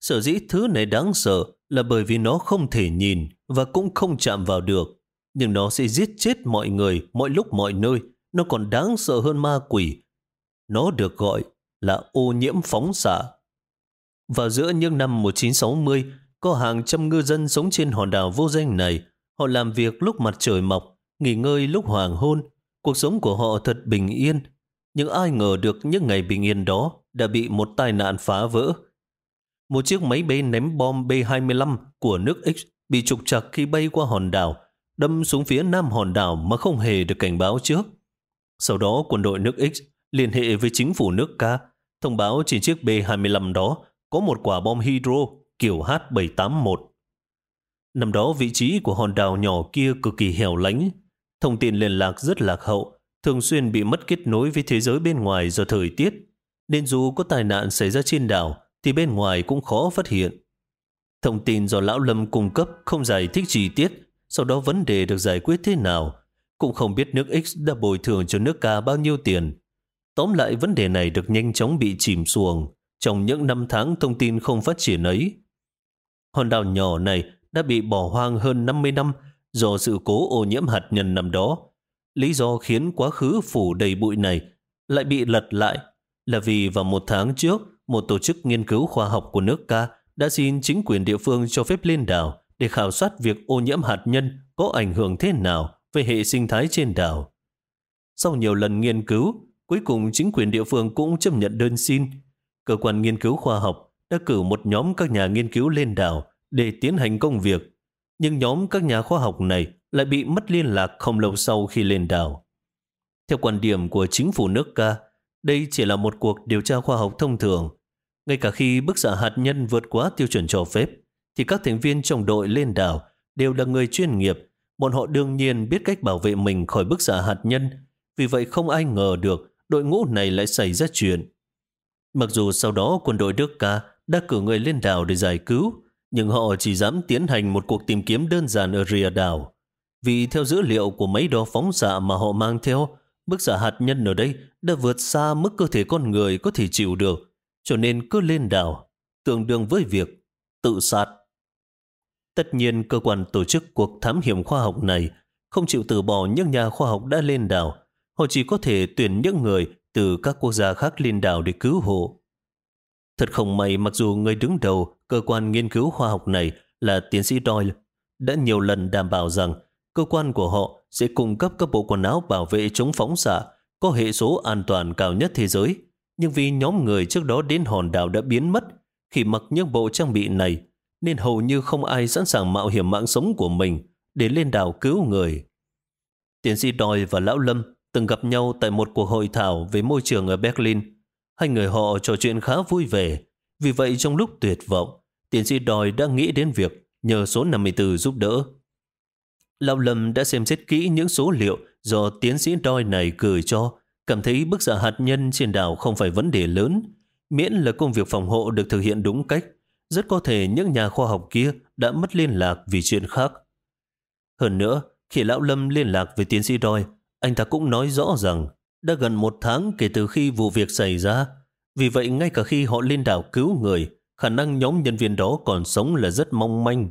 Sở dĩ thứ này đáng sợ là bởi vì nó không thể nhìn và cũng không chạm vào được. Nhưng nó sẽ giết chết mọi người, mọi lúc mọi nơi. Nó còn đáng sợ hơn ma quỷ. Nó được gọi là ô nhiễm phóng xạ. Vào giữa những năm 1960, có hàng trăm ngư dân sống trên hòn đảo vô danh này. Họ làm việc lúc mặt trời mọc, nghỉ ngơi lúc hoàng hôn. Cuộc sống của họ thật bình yên. Nhưng ai ngờ được những ngày bình yên đó đã bị một tai nạn phá vỡ. Một chiếc máy bay ném bom B-25 của nước X bị trục trặc khi bay qua hòn đảo, đâm xuống phía nam hòn đảo mà không hề được cảnh báo trước. Sau đó quân đội nước X liên hệ với chính phủ nước K, thông báo trên chiếc B-25 đó có một quả bom hydro kiểu H781. Năm đó vị trí của hòn đảo nhỏ kia cực kỳ hẻo lánh, thông tin liên lạc rất lạc hậu, thường xuyên bị mất kết nối với thế giới bên ngoài do thời tiết, nên dù có tai nạn xảy ra trên đảo thì bên ngoài cũng khó phát hiện. Thông tin do Lão Lâm cung cấp không giải thích chi tiết, sau đó vấn đề được giải quyết thế nào, cũng không biết nước X đã bồi thường cho nước K bao nhiêu tiền. Tóm lại vấn đề này được nhanh chóng bị chìm xuồng trong những năm tháng thông tin không phát triển ấy. Hòn đảo nhỏ này đã bị bỏ hoang hơn 50 năm do sự cố ô nhiễm hạt nhân năm đó. Lý do khiến quá khứ phủ đầy bụi này lại bị lật lại là vì vào một tháng trước, một tổ chức nghiên cứu khoa học của nước ca đã xin chính quyền địa phương cho phép lên đảo để khảo sát việc ô nhiễm hạt nhân có ảnh hưởng thế nào về hệ sinh thái trên đảo. Sau nhiều lần nghiên cứu, cuối cùng chính quyền địa phương cũng chấp nhận đơn xin. Cơ quan nghiên cứu khoa học đã cử một nhóm các nhà nghiên cứu lên đảo để tiến hành công việc. Nhưng nhóm các nhà khoa học này lại bị mất liên lạc không lâu sau khi lên đảo. Theo quan điểm của chính phủ nước ca, đây chỉ là một cuộc điều tra khoa học thông thường. Ngay cả khi bức xạ hạt nhân vượt quá tiêu chuẩn cho phép, thì các thành viên trong đội lên đảo đều là người chuyên nghiệp. Bọn họ đương nhiên biết cách bảo vệ mình khỏi bức xạ hạt nhân. Vì vậy không ai ngờ được đội ngũ này lại xảy ra chuyện. Mặc dù sau đó quân đội nước ca đã cử người lên đảo để giải cứu, nhưng họ chỉ dám tiến hành một cuộc tìm kiếm đơn giản ở rìa đảo. Vì theo dữ liệu của máy đo phóng xạ mà họ mang theo, bức xạ hạt nhân ở đây đã vượt xa mức cơ thể con người có thể chịu được, cho nên cứ lên đảo, tương đương với việc tự sát. Tất nhiên cơ quan tổ chức cuộc thám hiểm khoa học này không chịu từ bỏ những nhà khoa học đã lên đảo, họ chỉ có thể tuyển những người từ các quốc gia khác lên đảo để cứu hộ. Thật không may mặc dù người đứng đầu cơ quan nghiên cứu khoa học này là tiến sĩ Doyle đã nhiều lần đảm bảo rằng cơ quan của họ sẽ cung cấp các bộ quần áo bảo vệ chống phóng xạ có hệ số an toàn cao nhất thế giới. Nhưng vì nhóm người trước đó đến hòn đảo đã biến mất khi mặc những bộ trang bị này, nên hầu như không ai sẵn sàng mạo hiểm mạng sống của mình để lên đảo cứu người. Tiến sĩ Doyle và Lão Lâm từng gặp nhau tại một cuộc hội thảo về môi trường ở Berlin. Hai người họ trò chuyện khá vui vẻ. Vì vậy trong lúc tuyệt vọng, tiến sĩ đòi đã nghĩ đến việc nhờ số 54 giúp đỡ. Lão Lâm đã xem xét kỹ những số liệu do tiến sĩ đòi này gửi cho, cảm thấy bức xạ hạt nhân trên đảo không phải vấn đề lớn, miễn là công việc phòng hộ được thực hiện đúng cách. Rất có thể những nhà khoa học kia đã mất liên lạc vì chuyện khác. Hơn nữa, khi Lão Lâm liên lạc với tiến sĩ Doyle, anh ta cũng nói rõ rằng đã gần một tháng kể từ khi vụ việc xảy ra. Vì vậy ngay cả khi họ lên đảo cứu người, khả năng nhóm nhân viên đó còn sống là rất mong manh.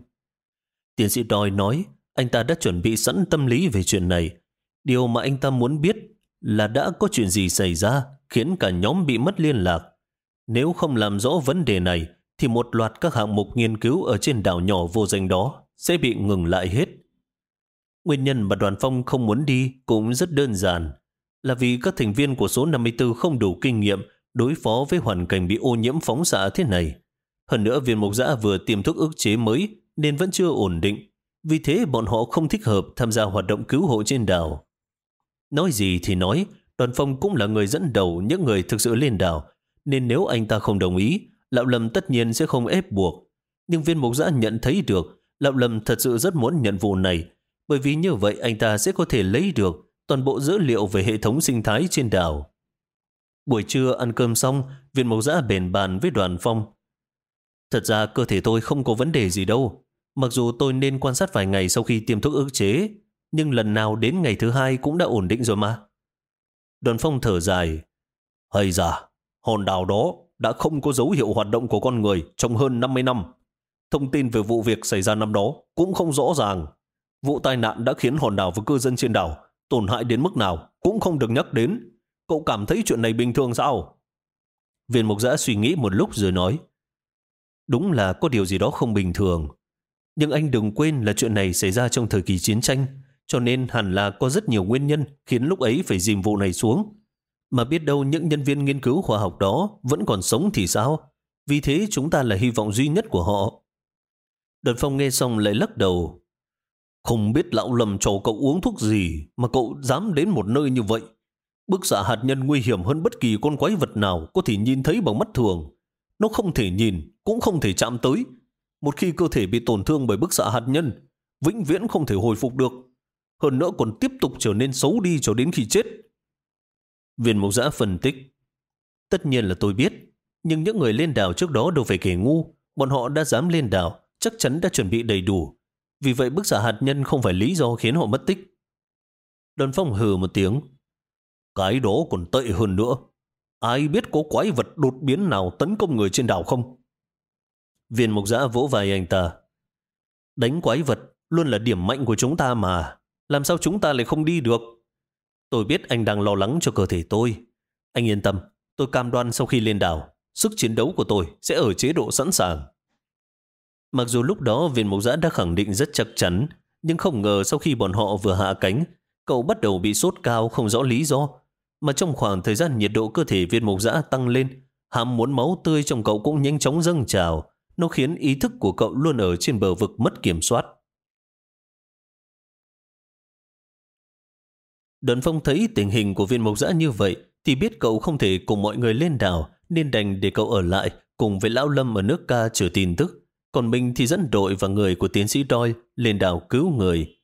Tiến sĩ Đòi nói anh ta đã chuẩn bị sẵn tâm lý về chuyện này. Điều mà anh ta muốn biết là đã có chuyện gì xảy ra khiến cả nhóm bị mất liên lạc. Nếu không làm rõ vấn đề này, thì một loạt các hạng mục nghiên cứu ở trên đảo nhỏ vô danh đó sẽ bị ngừng lại hết. Nguyên nhân mà đoàn phong không muốn đi cũng rất đơn giản, là vì các thành viên của số 54 không đủ kinh nghiệm đối phó với hoàn cảnh bị ô nhiễm phóng xạ thế này. Hơn nữa viên mục giã vừa tiêm thuốc ức chế mới nên vẫn chưa ổn định, vì thế bọn họ không thích hợp tham gia hoạt động cứu hộ trên đảo. Nói gì thì nói, đoàn phong cũng là người dẫn đầu những người thực sự lên đảo, nên nếu anh ta không đồng ý, Lão Lâm tất nhiên sẽ không ép buộc. Nhưng viên mục giã nhận thấy được Lão Lâm thật sự rất muốn nhận vụ này, bởi vì như vậy anh ta sẽ có thể lấy được toàn bộ dữ liệu về hệ thống sinh thái trên đảo. Buổi trưa ăn cơm xong, viên mộc giã bền bàn với đoàn phong. Thật ra cơ thể tôi không có vấn đề gì đâu. Mặc dù tôi nên quan sát vài ngày sau khi tiêm thuốc ức chế, nhưng lần nào đến ngày thứ hai cũng đã ổn định rồi mà. Đoàn phong thở dài. Hay da, hòn đảo đó đã không có dấu hiệu hoạt động của con người trong hơn 50 năm. thông tin về vụ việc xảy ra năm đó cũng không rõ ràng. Vụ tai nạn đã khiến hòn đảo và cư dân trên đảo tổn hại đến mức nào cũng không được nhắc đến. Cậu cảm thấy chuyện này bình thường sao? Viên mục giã suy nghĩ một lúc rồi nói Đúng là có điều gì đó không bình thường. Nhưng anh đừng quên là chuyện này xảy ra trong thời kỳ chiến tranh, cho nên hẳn là có rất nhiều nguyên nhân khiến lúc ấy phải dìm vụ này xuống. Mà biết đâu những nhân viên nghiên cứu khoa học đó vẫn còn sống thì sao? Vì thế chúng ta là hy vọng duy nhất của họ. Đợt phong nghe xong lại lắc đầu. Không biết lão lầm cho cậu uống thuốc gì mà cậu dám đến một nơi như vậy. Bức xạ hạt nhân nguy hiểm hơn bất kỳ con quái vật nào có thể nhìn thấy bằng mắt thường. Nó không thể nhìn, cũng không thể chạm tới. Một khi cơ thể bị tổn thương bởi bức xạ hạt nhân, vĩnh viễn không thể hồi phục được. Hơn nữa còn tiếp tục trở nên xấu đi cho đến khi chết. Viên mục giã phân tích. Tất nhiên là tôi biết, nhưng những người lên đảo trước đó đâu phải kẻ ngu. Bọn họ đã dám lên đảo, chắc chắn đã chuẩn bị đầy đủ. Vì vậy bức xạ hạt nhân không phải lý do khiến họ mất tích. Đơn phong hừ một tiếng. Cái đó còn tệ hơn nữa. Ai biết có quái vật đột biến nào tấn công người trên đảo không? Viên mục giã vỗ vai anh ta. Đánh quái vật luôn là điểm mạnh của chúng ta mà. Làm sao chúng ta lại không đi được? Tôi biết anh đang lo lắng cho cơ thể tôi. Anh yên tâm, tôi cam đoan sau khi lên đảo, sức chiến đấu của tôi sẽ ở chế độ sẵn sàng. Mặc dù lúc đó viên mục giã đã khẳng định rất chắc chắn, nhưng không ngờ sau khi bọn họ vừa hạ cánh, cậu bắt đầu bị sốt cao không rõ lý do. Mà trong khoảng thời gian nhiệt độ cơ thể viên mục giã tăng lên, ham muốn máu tươi trong cậu cũng nhanh chóng dâng trào. Nó khiến ý thức của cậu luôn ở trên bờ vực mất kiểm soát. Đơn phong thấy tình hình của viên mộc giã như vậy thì biết cậu không thể cùng mọi người lên đảo nên đành để cậu ở lại cùng với Lão Lâm ở nước ca chờ tin tức. Còn mình thì dẫn đội và người của tiến sĩ Doyle lên đảo cứu người.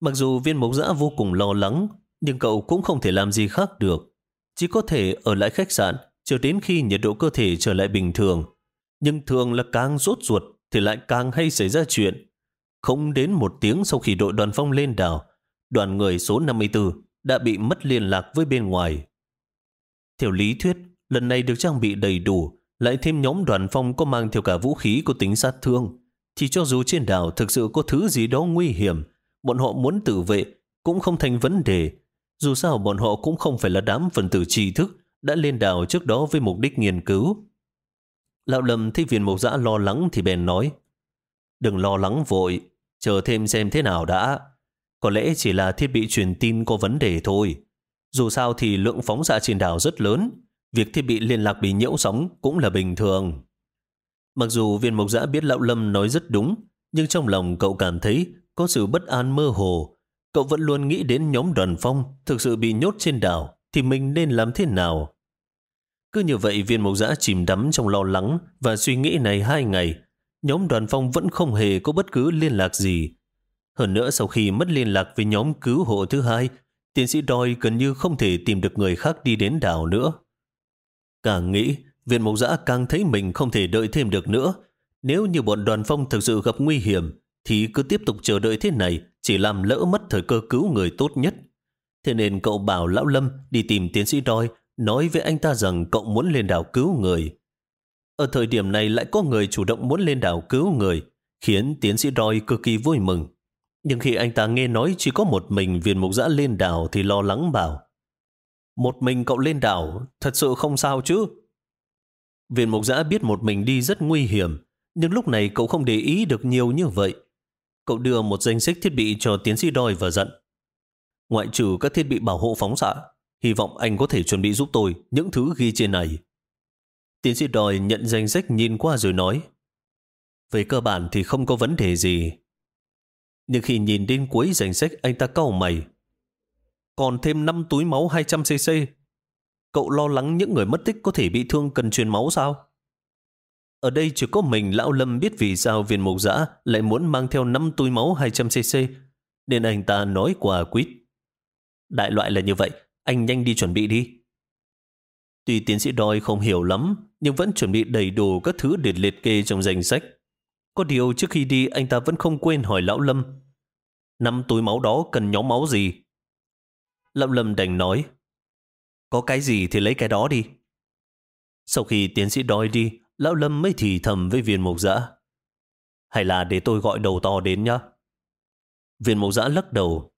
Mặc dù viên mộc giã vô cùng lo lắng nhưng cậu cũng không thể làm gì khác được. Chỉ có thể ở lại khách sạn chờ đến khi nhiệt độ cơ thể trở lại bình thường. Nhưng thường là càng rốt ruột thì lại càng hay xảy ra chuyện. Không đến một tiếng sau khi đội đoàn phong lên đảo, đoàn người số 54 đã bị mất liên lạc với bên ngoài. Theo lý thuyết, lần này được trang bị đầy đủ, lại thêm nhóm đoàn phong có mang theo cả vũ khí có tính sát thương, thì cho dù trên đảo thực sự có thứ gì đó nguy hiểm, bọn họ muốn tự vệ cũng không thành vấn đề. Dù sao bọn họ cũng không phải là đám phần tử tri thức đã lên đảo trước đó với mục đích nghiên cứu. Lão Lâm thấy viên mục giã lo lắng thì bèn nói Đừng lo lắng vội, chờ thêm xem thế nào đã. Có lẽ chỉ là thiết bị truyền tin có vấn đề thôi. Dù sao thì lượng phóng xạ trên đảo rất lớn, việc thiết bị liên lạc bị nhiễu sóng cũng là bình thường. Mặc dù viên mộc giã biết Lão Lâm nói rất đúng, nhưng trong lòng cậu cảm thấy có sự bất an mơ hồ. Cậu vẫn luôn nghĩ đến nhóm đoàn phong thực sự bị nhốt trên đảo, thì mình nên làm thế nào? Cứ như vậy viên mộc giã chìm đắm trong lo lắng và suy nghĩ này hai ngày. Nhóm đoàn phong vẫn không hề có bất cứ liên lạc gì. Hơn nữa sau khi mất liên lạc với nhóm cứu hộ thứ hai, tiến sĩ Doi gần như không thể tìm được người khác đi đến đảo nữa. Càng nghĩ, viện mộc giã càng thấy mình không thể đợi thêm được nữa. Nếu như bọn đoàn phong thực sự gặp nguy hiểm, thì cứ tiếp tục chờ đợi thế này chỉ làm lỡ mất thời cơ cứu người tốt nhất. Thế nên cậu bảo Lão Lâm đi tìm tiến sĩ Doyle, nói với anh ta rằng cậu muốn lên đảo cứu người. Ở thời điểm này lại có người chủ động muốn lên đảo cứu người, khiến tiến sĩ Doyle cực kỳ vui mừng. Nhưng khi anh ta nghe nói chỉ có một mình viên mục giã lên đảo thì lo lắng bảo một mình cậu lên đảo, thật sự không sao chứ? Viên mục giã biết một mình đi rất nguy hiểm, nhưng lúc này cậu không để ý được nhiều như vậy. Cậu đưa một danh sách thiết bị cho tiến sĩ đòi và giận. Ngoại trừ các thiết bị bảo hộ phóng xạ, hy vọng anh có thể chuẩn bị giúp tôi những thứ ghi trên này. Tiến sĩ đòi nhận danh sách nhìn qua rồi nói Về cơ bản thì không có vấn đề gì, nhưng khi nhìn đến cuối danh sách anh ta cau mày. Còn thêm 5 túi máu 200cc. Cậu lo lắng những người mất tích có thể bị thương cần truyền máu sao? Ở đây chỉ có mình Lão Lâm biết vì sao viên mục giã lại muốn mang theo 5 túi máu 200cc, nên anh ta nói quả quýt. Đại loại là như vậy, anh nhanh đi chuẩn bị đi. Tuy tiến sĩ đòi không hiểu lắm, nhưng vẫn chuẩn bị đầy đủ các thứ để liệt kê trong danh sách. Có điều trước khi đi anh ta vẫn không quên hỏi Lão Lâm. Năm túi máu đó cần nhóm máu gì? Lão Lâm đành nói. Có cái gì thì lấy cái đó đi. Sau khi tiến sĩ đòi đi, Lão Lâm mới thì thầm với viên mộc dã Hay là để tôi gọi đầu to đến nhá? Viên mộc dã lắc đầu.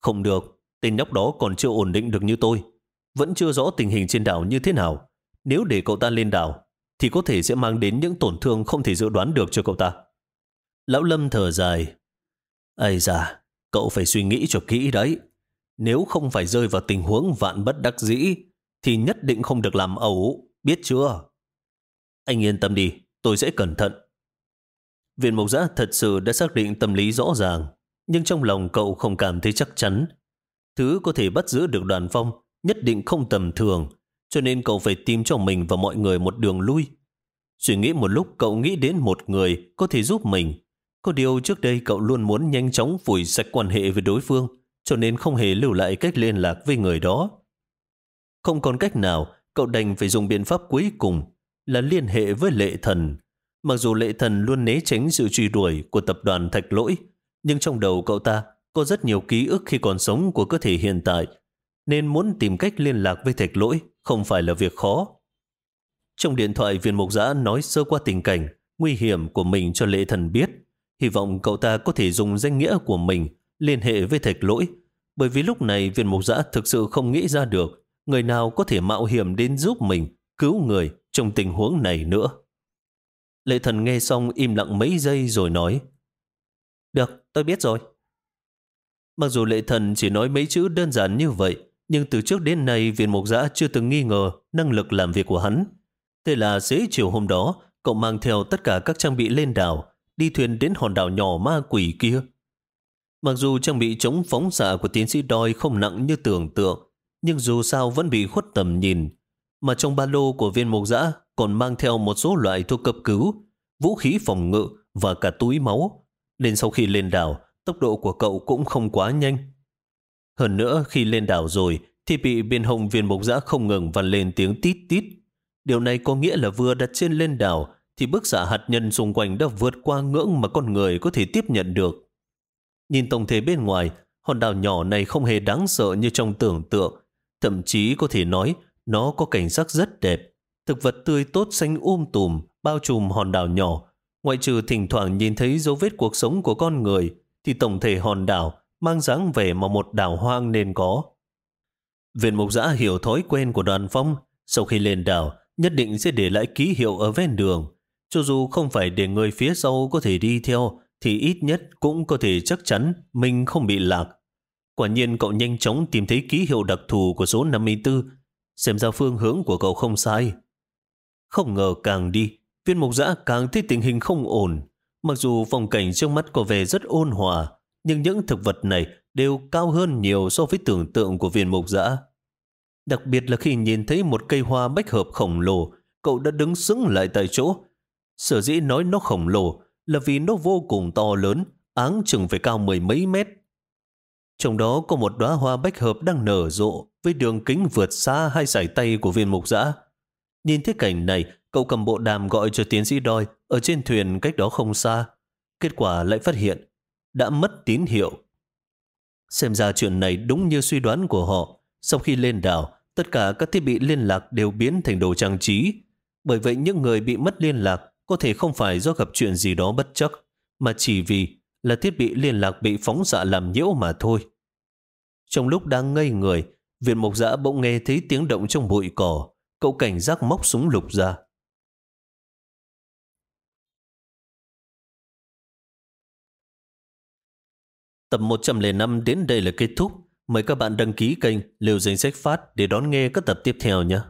Không được, tên nhóc đó còn chưa ổn định được như tôi. Vẫn chưa rõ tình hình trên đảo như thế nào. Nếu để cậu ta lên đảo, thì có thể sẽ mang đến những tổn thương không thể dự đoán được cho cậu ta. Lão Lâm thở dài. Ây da, cậu phải suy nghĩ cho kỹ đấy. Nếu không phải rơi vào tình huống vạn bất đắc dĩ, thì nhất định không được làm ẩu, biết chưa? Anh yên tâm đi, tôi sẽ cẩn thận. Viện Mộc Giã thật sự đã xác định tâm lý rõ ràng, nhưng trong lòng cậu không cảm thấy chắc chắn. Thứ có thể bắt giữ được đoàn phong nhất định không tầm thường, cho nên cậu phải tìm cho mình và mọi người một đường lui. Suy nghĩ một lúc cậu nghĩ đến một người có thể giúp mình. Có điều trước đây cậu luôn muốn nhanh chóng phủi sạch quan hệ với đối phương, cho nên không hề lưu lại cách liên lạc với người đó. Không còn cách nào, cậu đành phải dùng biện pháp cuối cùng là liên hệ với lệ thần. Mặc dù lệ thần luôn né tránh sự truy đuổi của tập đoàn Thạch Lỗi, nhưng trong đầu cậu ta có rất nhiều ký ức khi còn sống của cơ thể hiện tại, nên muốn tìm cách liên lạc với Thạch Lỗi không phải là việc khó. Trong điện thoại viên mục giã nói sơ qua tình cảnh, nguy hiểm của mình cho lệ thần biết, hy vọng cậu ta có thể dùng danh nghĩa của mình liên hệ với Thạch Lỗi, bởi vì lúc này viên mục giã thực sự không nghĩ ra được người nào có thể mạo hiểm đến giúp mình cứu người trong tình huống này nữa. Lệ thần nghe xong im lặng mấy giây rồi nói Được, tôi biết rồi. Mặc dù lệ thần chỉ nói mấy chữ đơn giản như vậy, nhưng từ trước đến nay viên mục giã chưa từng nghi ngờ năng lực làm việc của hắn. Thế là xế chiều hôm đó, cậu mang theo tất cả các trang bị lên đảo, đi thuyền đến hòn đảo nhỏ ma quỷ kia. Mặc dù trang bị chống phóng xạ của tiến sĩ Doi không nặng như tưởng tượng, nhưng dù sao vẫn bị khuất tầm nhìn. Mà trong ba lô của viên mục giã còn mang theo một số loại thuốc cấp cứu, vũ khí phòng ngự và cả túi máu. Nên sau khi lên đảo, tốc độ của cậu cũng không quá nhanh. Hơn nữa, khi lên đảo rồi, thì bị bên hồng viên mục giã không ngừng vằn lên tiếng tít tít. Điều này có nghĩa là vừa đặt trên lên đảo, thì bức xạ hạt nhân xung quanh đã vượt qua ngưỡng mà con người có thể tiếp nhận được. Nhìn tổng thể bên ngoài, hòn đảo nhỏ này không hề đáng sợ như trong tưởng tượng, Thậm chí có thể nói nó có cảnh sắc rất đẹp. Thực vật tươi tốt xanh um tùm, bao trùm hòn đảo nhỏ. Ngoại trừ thỉnh thoảng nhìn thấy dấu vết cuộc sống của con người, thì tổng thể hòn đảo mang dáng vẻ mà một đảo hoang nên có. Viện mục giã hiểu thói quen của đoàn phong, sau khi lên đảo, nhất định sẽ để lại ký hiệu ở ven đường. Cho dù không phải để người phía sau có thể đi theo, thì ít nhất cũng có thể chắc chắn mình không bị lạc. Quả nhiên cậu nhanh chóng tìm thấy ký hiệu đặc thù của số 54, xem ra phương hướng của cậu không sai. Không ngờ càng đi, viên mục giã càng thấy tình hình không ổn. Mặc dù phong cảnh trước mắt có vẻ rất ôn hòa, nhưng những thực vật này đều cao hơn nhiều so với tưởng tượng của viên mục giã. Đặc biệt là khi nhìn thấy một cây hoa bách hợp khổng lồ, cậu đã đứng sững lại tại chỗ. Sở dĩ nói nó khổng lồ là vì nó vô cùng to lớn, áng chừng phải cao mười mấy mét. Trong đó có một đóa hoa bách hợp đang nở rộ với đường kính vượt xa hai sải tay của viên mục giã. Nhìn thấy cảnh này, cậu cầm bộ đàm gọi cho tiến sĩ đôi ở trên thuyền cách đó không xa. Kết quả lại phát hiện đã mất tín hiệu. Xem ra chuyện này đúng như suy đoán của họ. Sau khi lên đảo, tất cả các thiết bị liên lạc đều biến thành đồ trang trí. Bởi vậy những người bị mất liên lạc có thể không phải do gặp chuyện gì đó bất chắc, mà chỉ vì là thiết bị liên lạc bị phóng xạ làm nhiễu mà thôi. Trong lúc đang ngây người, viện mộc giã bỗng nghe thấy tiếng động trong bụi cỏ. Cậu cảnh giác móc súng lục ra. Tập 105 đến đây là kết thúc. Mời các bạn đăng ký kênh Liều Danh Sách Phát để đón nghe các tập tiếp theo nhé.